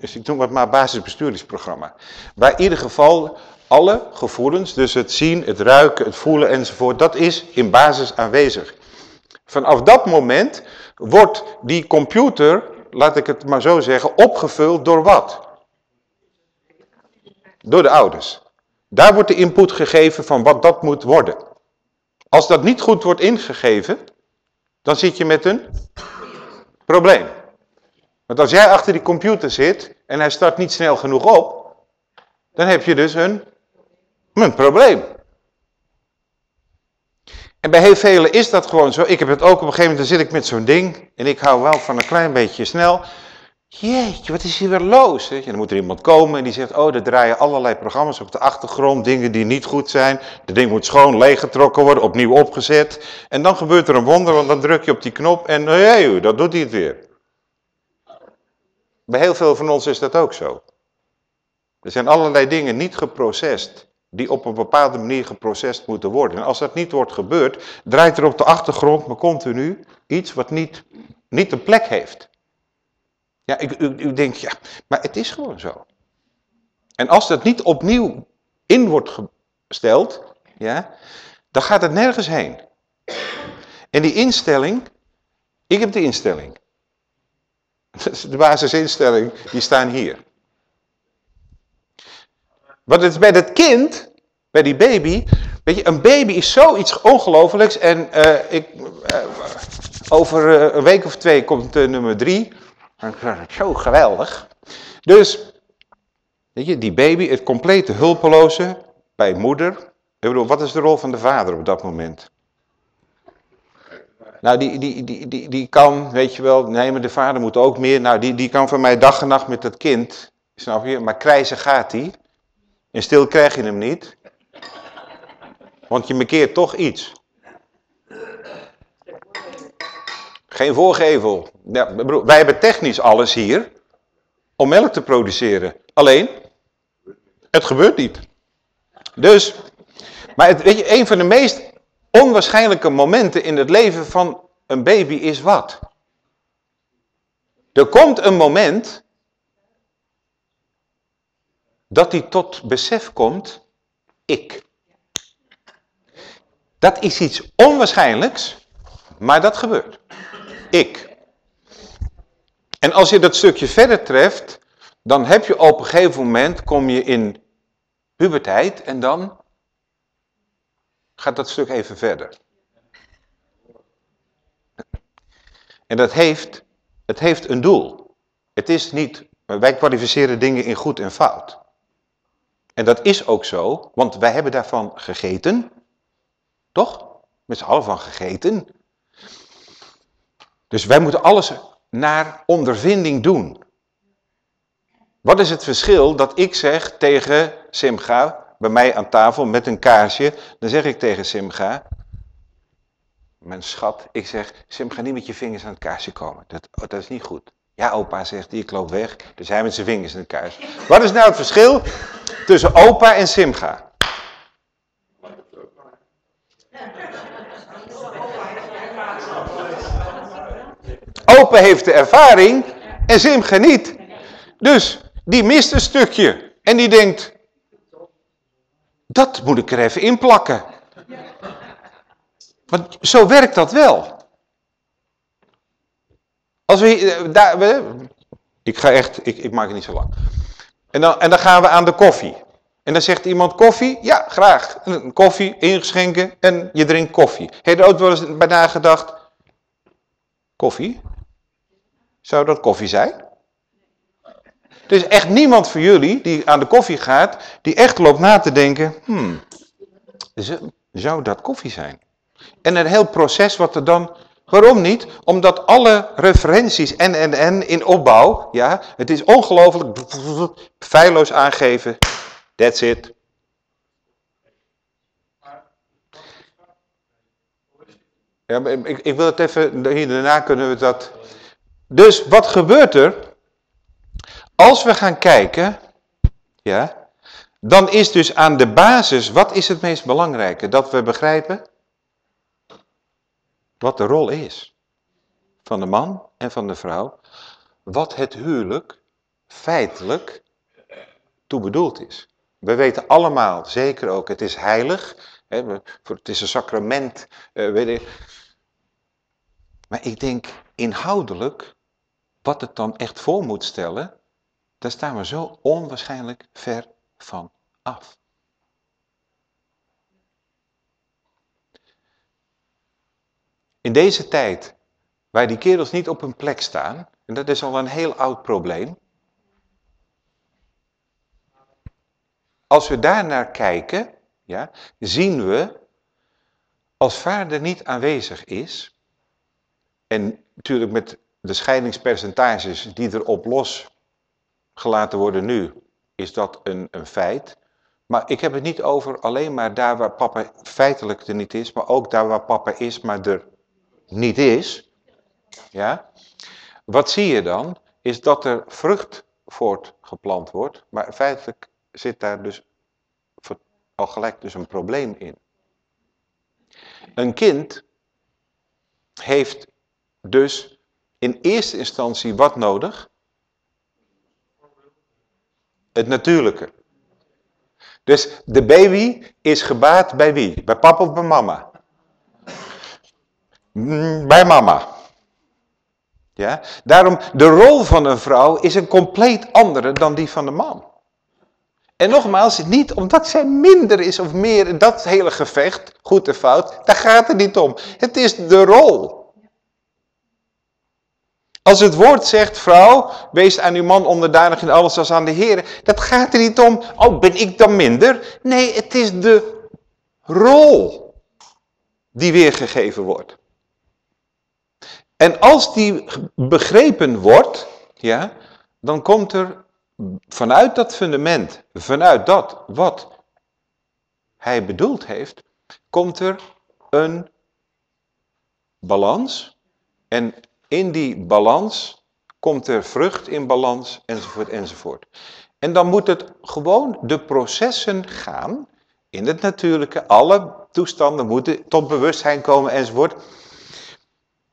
dus ik noem het maar basisbesturingsprogramma. Waar in ieder geval alle gevoelens, dus het zien, het ruiken, het voelen enzovoort, dat is in basis aanwezig. Vanaf dat moment wordt die computer, laat ik het maar zo zeggen, opgevuld door wat? Door de ouders. Daar wordt de input gegeven van wat dat moet worden. Als dat niet goed wordt ingegeven, dan zit je met een probleem. Want als jij achter die computer zit en hij start niet snel genoeg op, dan heb je dus een, een probleem. En bij heel velen is dat gewoon zo. Ik heb het ook op een gegeven moment, dan zit ik met zo'n ding en ik hou wel van een klein beetje snel. Jeetje, wat is hier weer los? En dan moet er iemand komen en die zegt, oh, er draaien allerlei programma's op de achtergrond, dingen die niet goed zijn. De ding moet schoon leeggetrokken worden, opnieuw opgezet. En dan gebeurt er een wonder, want dan druk je op die knop en hey, dat doet hij het weer. Bij heel veel van ons is dat ook zo. Er zijn allerlei dingen niet geprocessed, die op een bepaalde manier geprocessed moeten worden. En als dat niet wordt gebeurd, draait er op de achtergrond maar continu iets wat niet, niet een plek heeft. Ja, ik, u, denkt, ja, maar het is gewoon zo. En als dat niet opnieuw in wordt gesteld, ja, dan gaat het nergens heen. En die instelling, ik heb de instelling. De basisinstelling, die staan hier. Wat het bij dat kind, bij die baby, weet je, een baby is zoiets ongelofelijks. En uh, ik, uh, over uh, een week of twee komt nummer drie. Zo geweldig. Dus, weet je, die baby, het complete hulpeloze bij moeder. Ik bedoel, wat is de rol van de vader op dat moment? Nou, die, die, die, die, die kan, weet je wel, nee, maar de vader moet ook meer. Nou, die, die kan van mij dag en nacht met het kind, snap je? Maar krijzen gaat hij. En stil krijg je hem niet. Want je markeert toch iets. Geen voorgevel. Ja, wij hebben technisch alles hier om melk te produceren. Alleen, het gebeurt niet. Dus, maar het, weet je, een van de meest onwaarschijnlijke momenten in het leven van een baby is wat? Er komt een moment dat hij tot besef komt, ik. Dat is iets onwaarschijnlijks, maar dat gebeurt. Ik. En als je dat stukje verder treft, dan heb je op een gegeven moment, kom je in puberteit en dan gaat dat stuk even verder. En dat heeft, het heeft een doel. Het is niet, wij kwalificeren dingen in goed en fout. En dat is ook zo, want wij hebben daarvan gegeten. Toch? Met z'n allen van gegeten. Dus wij moeten alles naar ondervinding doen. Wat is het verschil dat ik zeg tegen Simga, bij mij aan tafel met een kaarsje, dan zeg ik tegen Simga, mijn schat, ik zeg, Simga niet met je vingers aan het kaarsje komen. Dat, oh, dat is niet goed. Ja, opa zegt ik loop weg. Dus hij met zijn vingers in het kaars. Wat is nou het verschil tussen opa en Simga? Opa heeft de ervaring en Simga niet. Dus die mist een stukje. En die denkt, dat moet ik er even in plakken. Want zo werkt dat wel. Als we, eh, daar, ik ga echt, ik, ik maak het niet zo lang. En dan, en dan gaan we aan de koffie. En dan zegt iemand koffie? Ja, graag. Een koffie ingeschenken en je drinkt koffie. Heb je er ook wel eens bij nagedacht? Koffie? Zou dat koffie zijn? Er is echt niemand van jullie die aan de koffie gaat, die echt loopt na te denken, hmm, zou dat koffie zijn? En een heel proces wat er dan Waarom niet? Omdat alle referenties en en en in opbouw, ja, het is ongelooflijk feilloos aangeven. That's it. Ja, ik, ik wil het even, hierna kunnen we dat... Dus wat gebeurt er? Als we gaan kijken, ja, dan is dus aan de basis, wat is het meest belangrijke? Dat we begrijpen wat de rol is van de man en van de vrouw. Wat het huwelijk feitelijk toe bedoeld is. We weten allemaal, zeker ook, het is heilig. Hè, het is een sacrament. Eh, weet ik. Maar ik denk inhoudelijk, wat het dan echt voor moet stellen, daar staan we zo onwaarschijnlijk ver van af. In deze tijd, waar die kerels niet op hun plek staan, en dat is al een heel oud probleem. Als we daar naar kijken, ja, zien we, als vader niet aanwezig is, en natuurlijk met de scheidingspercentages die erop losgelaten worden nu, is dat een, een feit. Maar ik heb het niet over alleen maar daar waar papa feitelijk er niet is, maar ook daar waar papa is, maar er niet is. Ja? Wat zie je dan? Is dat er vrucht voortgeplant wordt, maar feitelijk zit daar dus al gelijk dus een probleem in. Een kind heeft dus in eerste instantie wat nodig? Het natuurlijke. Dus de baby is gebaat bij wie? Bij papa of bij mama? Mm, bij mama. Ja? Daarom, de rol van een vrouw is een compleet andere dan die van de man. En nogmaals, niet omdat zij minder is of meer dat hele gevecht, goed en fout, daar gaat het niet om. Het is de rol. Als het woord zegt, vrouw, wees aan uw man onderdanig in alles als aan de Heer. Dat gaat er niet om, oh ben ik dan minder? Nee, het is de rol die weergegeven wordt. En als die begrepen wordt, ja, dan komt er vanuit dat fundament, vanuit dat wat hij bedoeld heeft, komt er een balans. En in die balans komt er vrucht in balans, enzovoort, enzovoort. En dan moet het gewoon de processen gaan, in het natuurlijke, alle toestanden moeten tot bewustzijn komen, enzovoort.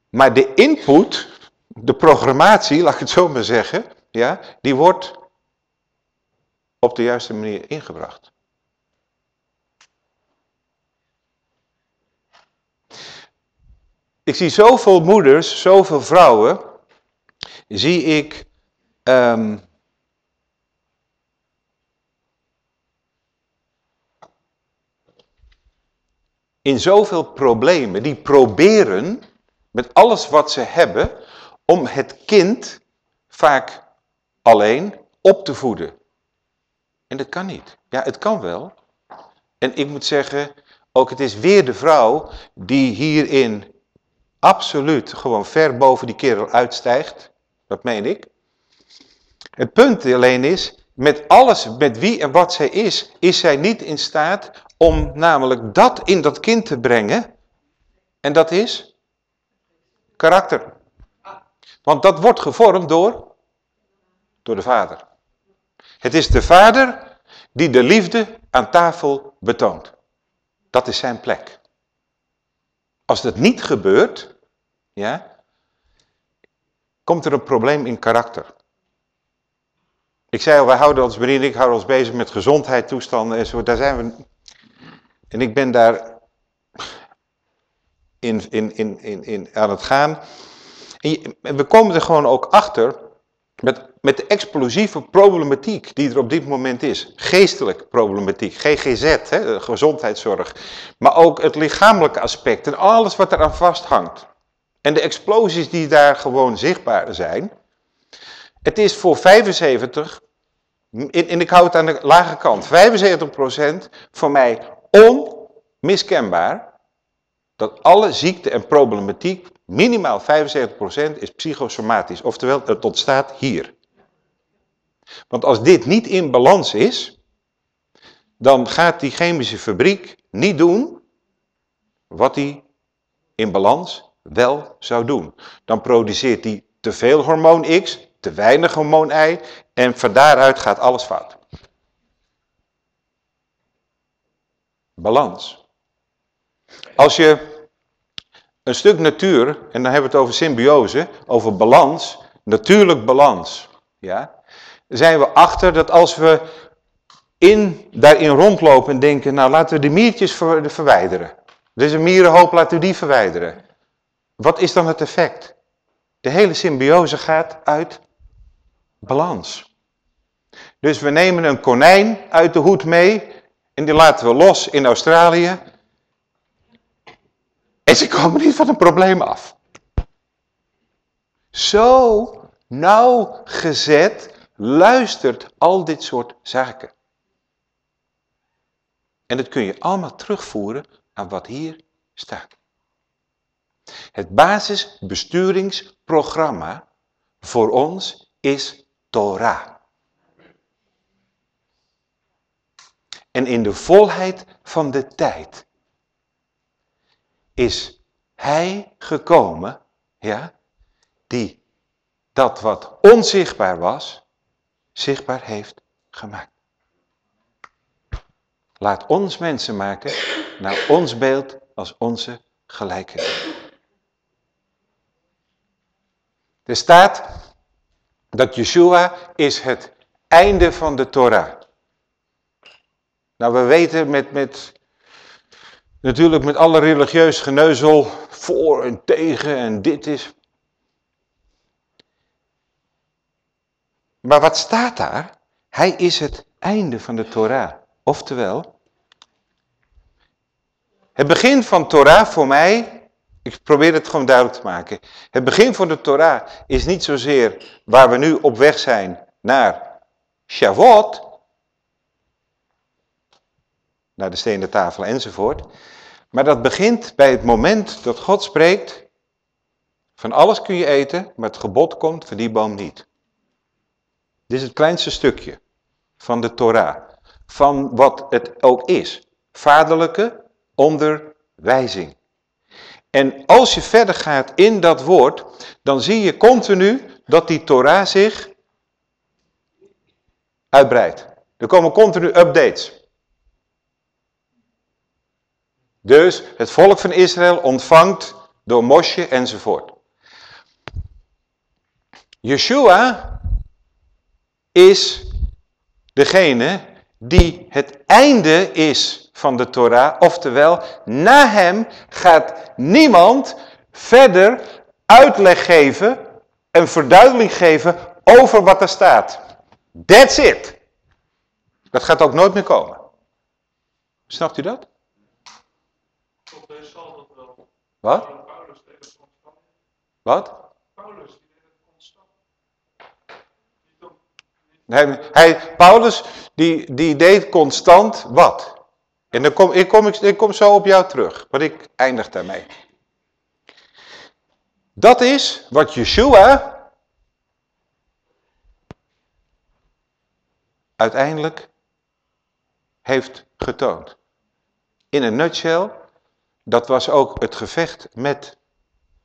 Maar de input, de programmatie, laat ik het zo maar zeggen, ja, die wordt op de juiste manier ingebracht. Ik zie zoveel moeders, zoveel vrouwen, zie ik um, in zoveel problemen, die proberen met alles wat ze hebben om het kind vaak alleen op te voeden. En dat kan niet. Ja, het kan wel. En ik moet zeggen, ook het is weer de vrouw die hierin absoluut gewoon ver boven die kerel uitstijgt. Dat meen ik. Het punt alleen is, met alles, met wie en wat zij is, is zij niet in staat om namelijk dat in dat kind te brengen. En dat is karakter. Want dat wordt gevormd door, door de vader. Het is de vader die de liefde aan tafel betoont. Dat is zijn plek. Als dat niet gebeurt, ja, komt er een probleem in karakter. Ik zei al, wij houden ons, ik houden ons bezig met gezondheid, toestanden en zo. Daar zijn we. En ik ben daar in, in, in, in, in aan het gaan. En we komen er gewoon ook achter met, met de explosieve problematiek die er op dit moment is. Geestelijke problematiek, GGZ, hè, gezondheidszorg. Maar ook het lichamelijke aspect en alles wat eraan vasthangt. En de explosies die daar gewoon zichtbaar zijn. Het is voor 75, en ik hou het aan de lage kant, 75% voor mij onmiskenbaar dat alle ziekte en problematiek, minimaal 75% is psychosomatisch. Oftewel, het ontstaat hier. Want als dit niet in balans is, dan gaat die chemische fabriek niet doen wat hij in balans wel zou doen. Dan produceert hij te veel hormoon X, te weinig hormoon Y en van daaruit gaat alles fout. Balans. Als je een stuk natuur, en dan hebben we het over symbiose, over balans, natuurlijk balans, ja, zijn we achter dat als we in, daarin rondlopen en denken, nou laten we de miertjes verwijderen. Er is een mierenhoop, laten we die verwijderen. Wat is dan het effect? De hele symbiose gaat uit balans. Dus we nemen een konijn uit de hoed mee en die laten we los in Australië. En ze komen niet van een probleem af. Zo nauwgezet luistert al dit soort zaken. En dat kun je allemaal terugvoeren aan wat hier staat. Het basisbesturingsprogramma voor ons is Torah. En in de volheid van de tijd is hij gekomen, ja, die dat wat onzichtbaar was, zichtbaar heeft gemaakt. Laat ons mensen maken naar ons beeld als onze gelijkenis. Er staat dat Yeshua is het einde van de Torah. Nou, we weten met, met, natuurlijk met alle religieus geneuzel voor en tegen en dit is. Maar wat staat daar? Hij is het einde van de Torah. Oftewel, het begin van Torah voor mij, ik probeer het gewoon duidelijk te maken. Het begin van de Torah is niet zozeer waar we nu op weg zijn naar Shavuot, naar de stenen tafel enzovoort. Maar dat begint bij het moment dat God spreekt, van alles kun je eten, maar het gebod komt van die boom niet. Dit is het kleinste stukje van de Torah, van wat het ook is. Vaderlijke onderwijzing. En als je verder gaat in dat woord, dan zie je continu dat die Torah zich uitbreidt. Er komen continu updates. Dus het volk van Israël ontvangt door Mosje enzovoort. Yeshua is degene die het einde is van de Torah. Oftewel, na hem gaat niemand verder uitleg geven, een verduidelijking geven over wat er staat. That's it. Dat gaat ook nooit meer komen. Snapt u dat? Wat? Wat? Paulus, hij, hij, Paulus, die, die deed constant wat? En dan kom, ik, kom, ik kom zo op jou terug, want ik eindig daarmee. Dat is wat Yeshua uiteindelijk heeft getoond. In een nutshell, dat was ook het gevecht met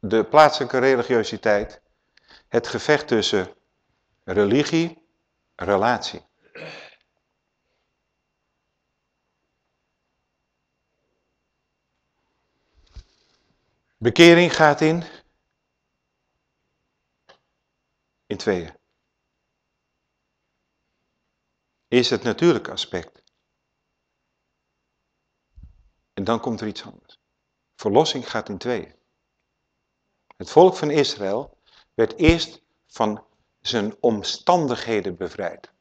de plaatselijke religiositeit. Het gevecht tussen religie, relatie. Bekering gaat in, in tweeën. Eerst het natuurlijke aspect. En dan komt er iets anders. Verlossing gaat in tweeën. Het volk van Israël werd eerst van zijn omstandigheden bevrijd.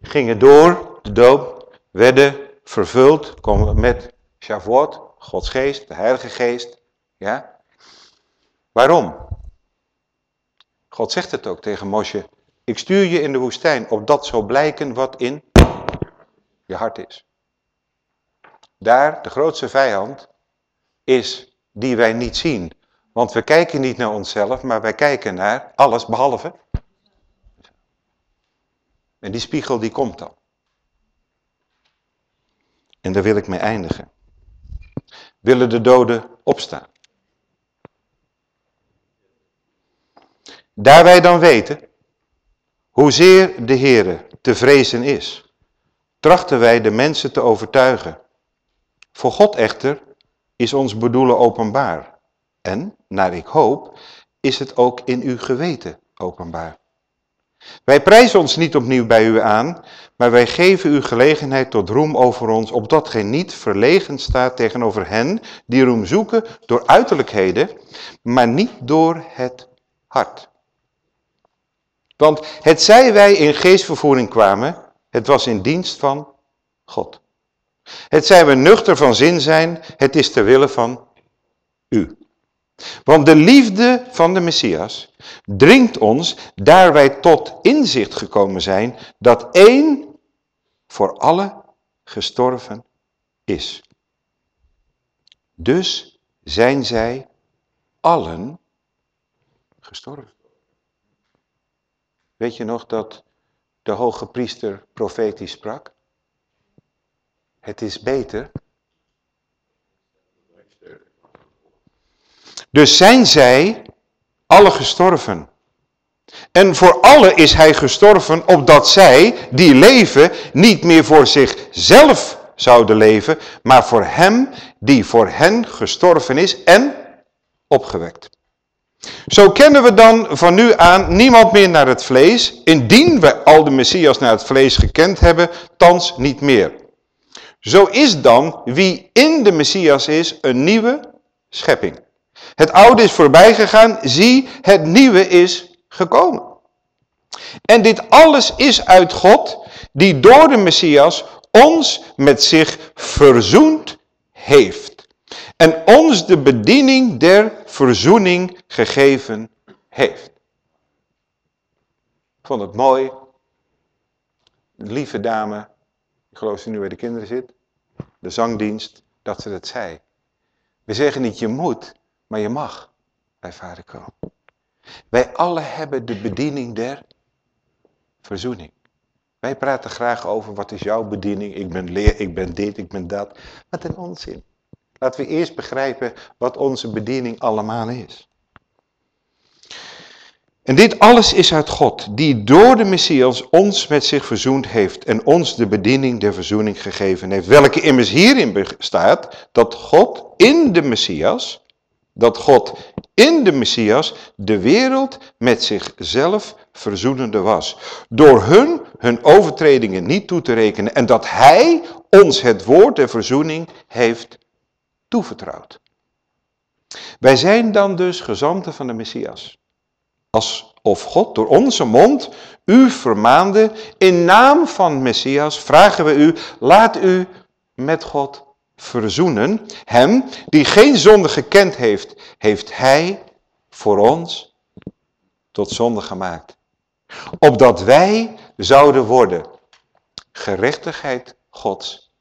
Gingen door de doop, werden vervuld, komen met Shavuot, Gods geest, de Heilige Geest. Ja? Waarom? God zegt het ook tegen Mosje. Ik stuur je in de woestijn, opdat zo blijken wat in je hart is. Daar, de grootste vijand, is die wij niet zien. Want we kijken niet naar onszelf, maar wij kijken naar alles behalve. En die spiegel die komt dan. En daar wil ik mee eindigen. willen de doden opstaan. Daar wij dan weten hoezeer de Heere te vrezen is, trachten wij de mensen te overtuigen. Voor God echter is ons bedoelen openbaar. En, naar ik hoop, is het ook in uw geweten openbaar. Wij prijzen ons niet opnieuw bij u aan, maar wij geven u gelegenheid tot roem over ons, opdat gij niet verlegen staat tegenover hen die roem zoeken door uiterlijkheden, maar niet door het hart. Want het zij wij in geestvervoering kwamen, het was in dienst van God. Het zij we nuchter van zin zijn, het is ter wille van u. Want de liefde van de Messias dringt ons, daar wij tot inzicht gekomen zijn, dat één voor alle gestorven is. Dus zijn zij allen gestorven. Weet je nog dat de hoge priester profetisch sprak? Het is beter. Dus zijn zij alle gestorven. En voor alle is hij gestorven, opdat zij, die leven, niet meer voor zichzelf zouden leven, maar voor hem die voor hen gestorven is en opgewekt. Zo kennen we dan van nu aan niemand meer naar het vlees, indien we al de Messias naar het vlees gekend hebben, thans niet meer. Zo is dan wie in de Messias is een nieuwe schepping. Het oude is voorbij gegaan, zie, het nieuwe is gekomen. En dit alles is uit God, die door de Messias ons met zich verzoend heeft. En ons de bediening der verzoening gegeven heeft. Vond het mooi. lieve dame, ik geloof ze nu bij de kinderen zit, de zangdienst, dat ze dat zei. We zeggen niet je moet, maar je mag bij vader komen. Wij alle hebben de bediening der verzoening. Wij praten graag over wat is jouw bediening, ik ben leer, ik ben dit, ik ben dat. Wat een onzin. Laten we eerst begrijpen wat onze bediening allemaal is. En dit alles is uit God, die door de Messias ons met zich verzoend heeft en ons de bediening der verzoening gegeven heeft. Welke immers hierin bestaat dat God in de Messias, dat God in de Messias de wereld met zichzelf verzoenende was. Door hun hun overtredingen niet toe te rekenen en dat hij ons het woord der verzoening heeft toevertrouwd. Wij zijn dan dus gezanten van de Messias. Alsof God door onze mond u vermaande, in naam van Messias vragen we u, laat u met God verzoenen. Hem die geen zonde gekend heeft, heeft hij voor ons tot zonde gemaakt. Opdat wij zouden worden gerechtigheid Gods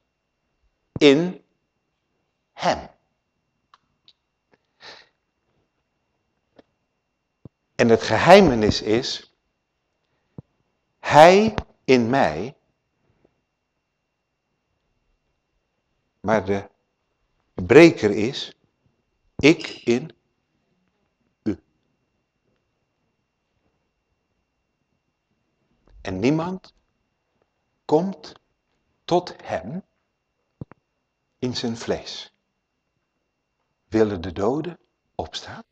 in hem. En het geheimenis is, hij in mij, maar de breker is, ik in u. En niemand komt tot hem in zijn vlees. Willen de doden opstaan?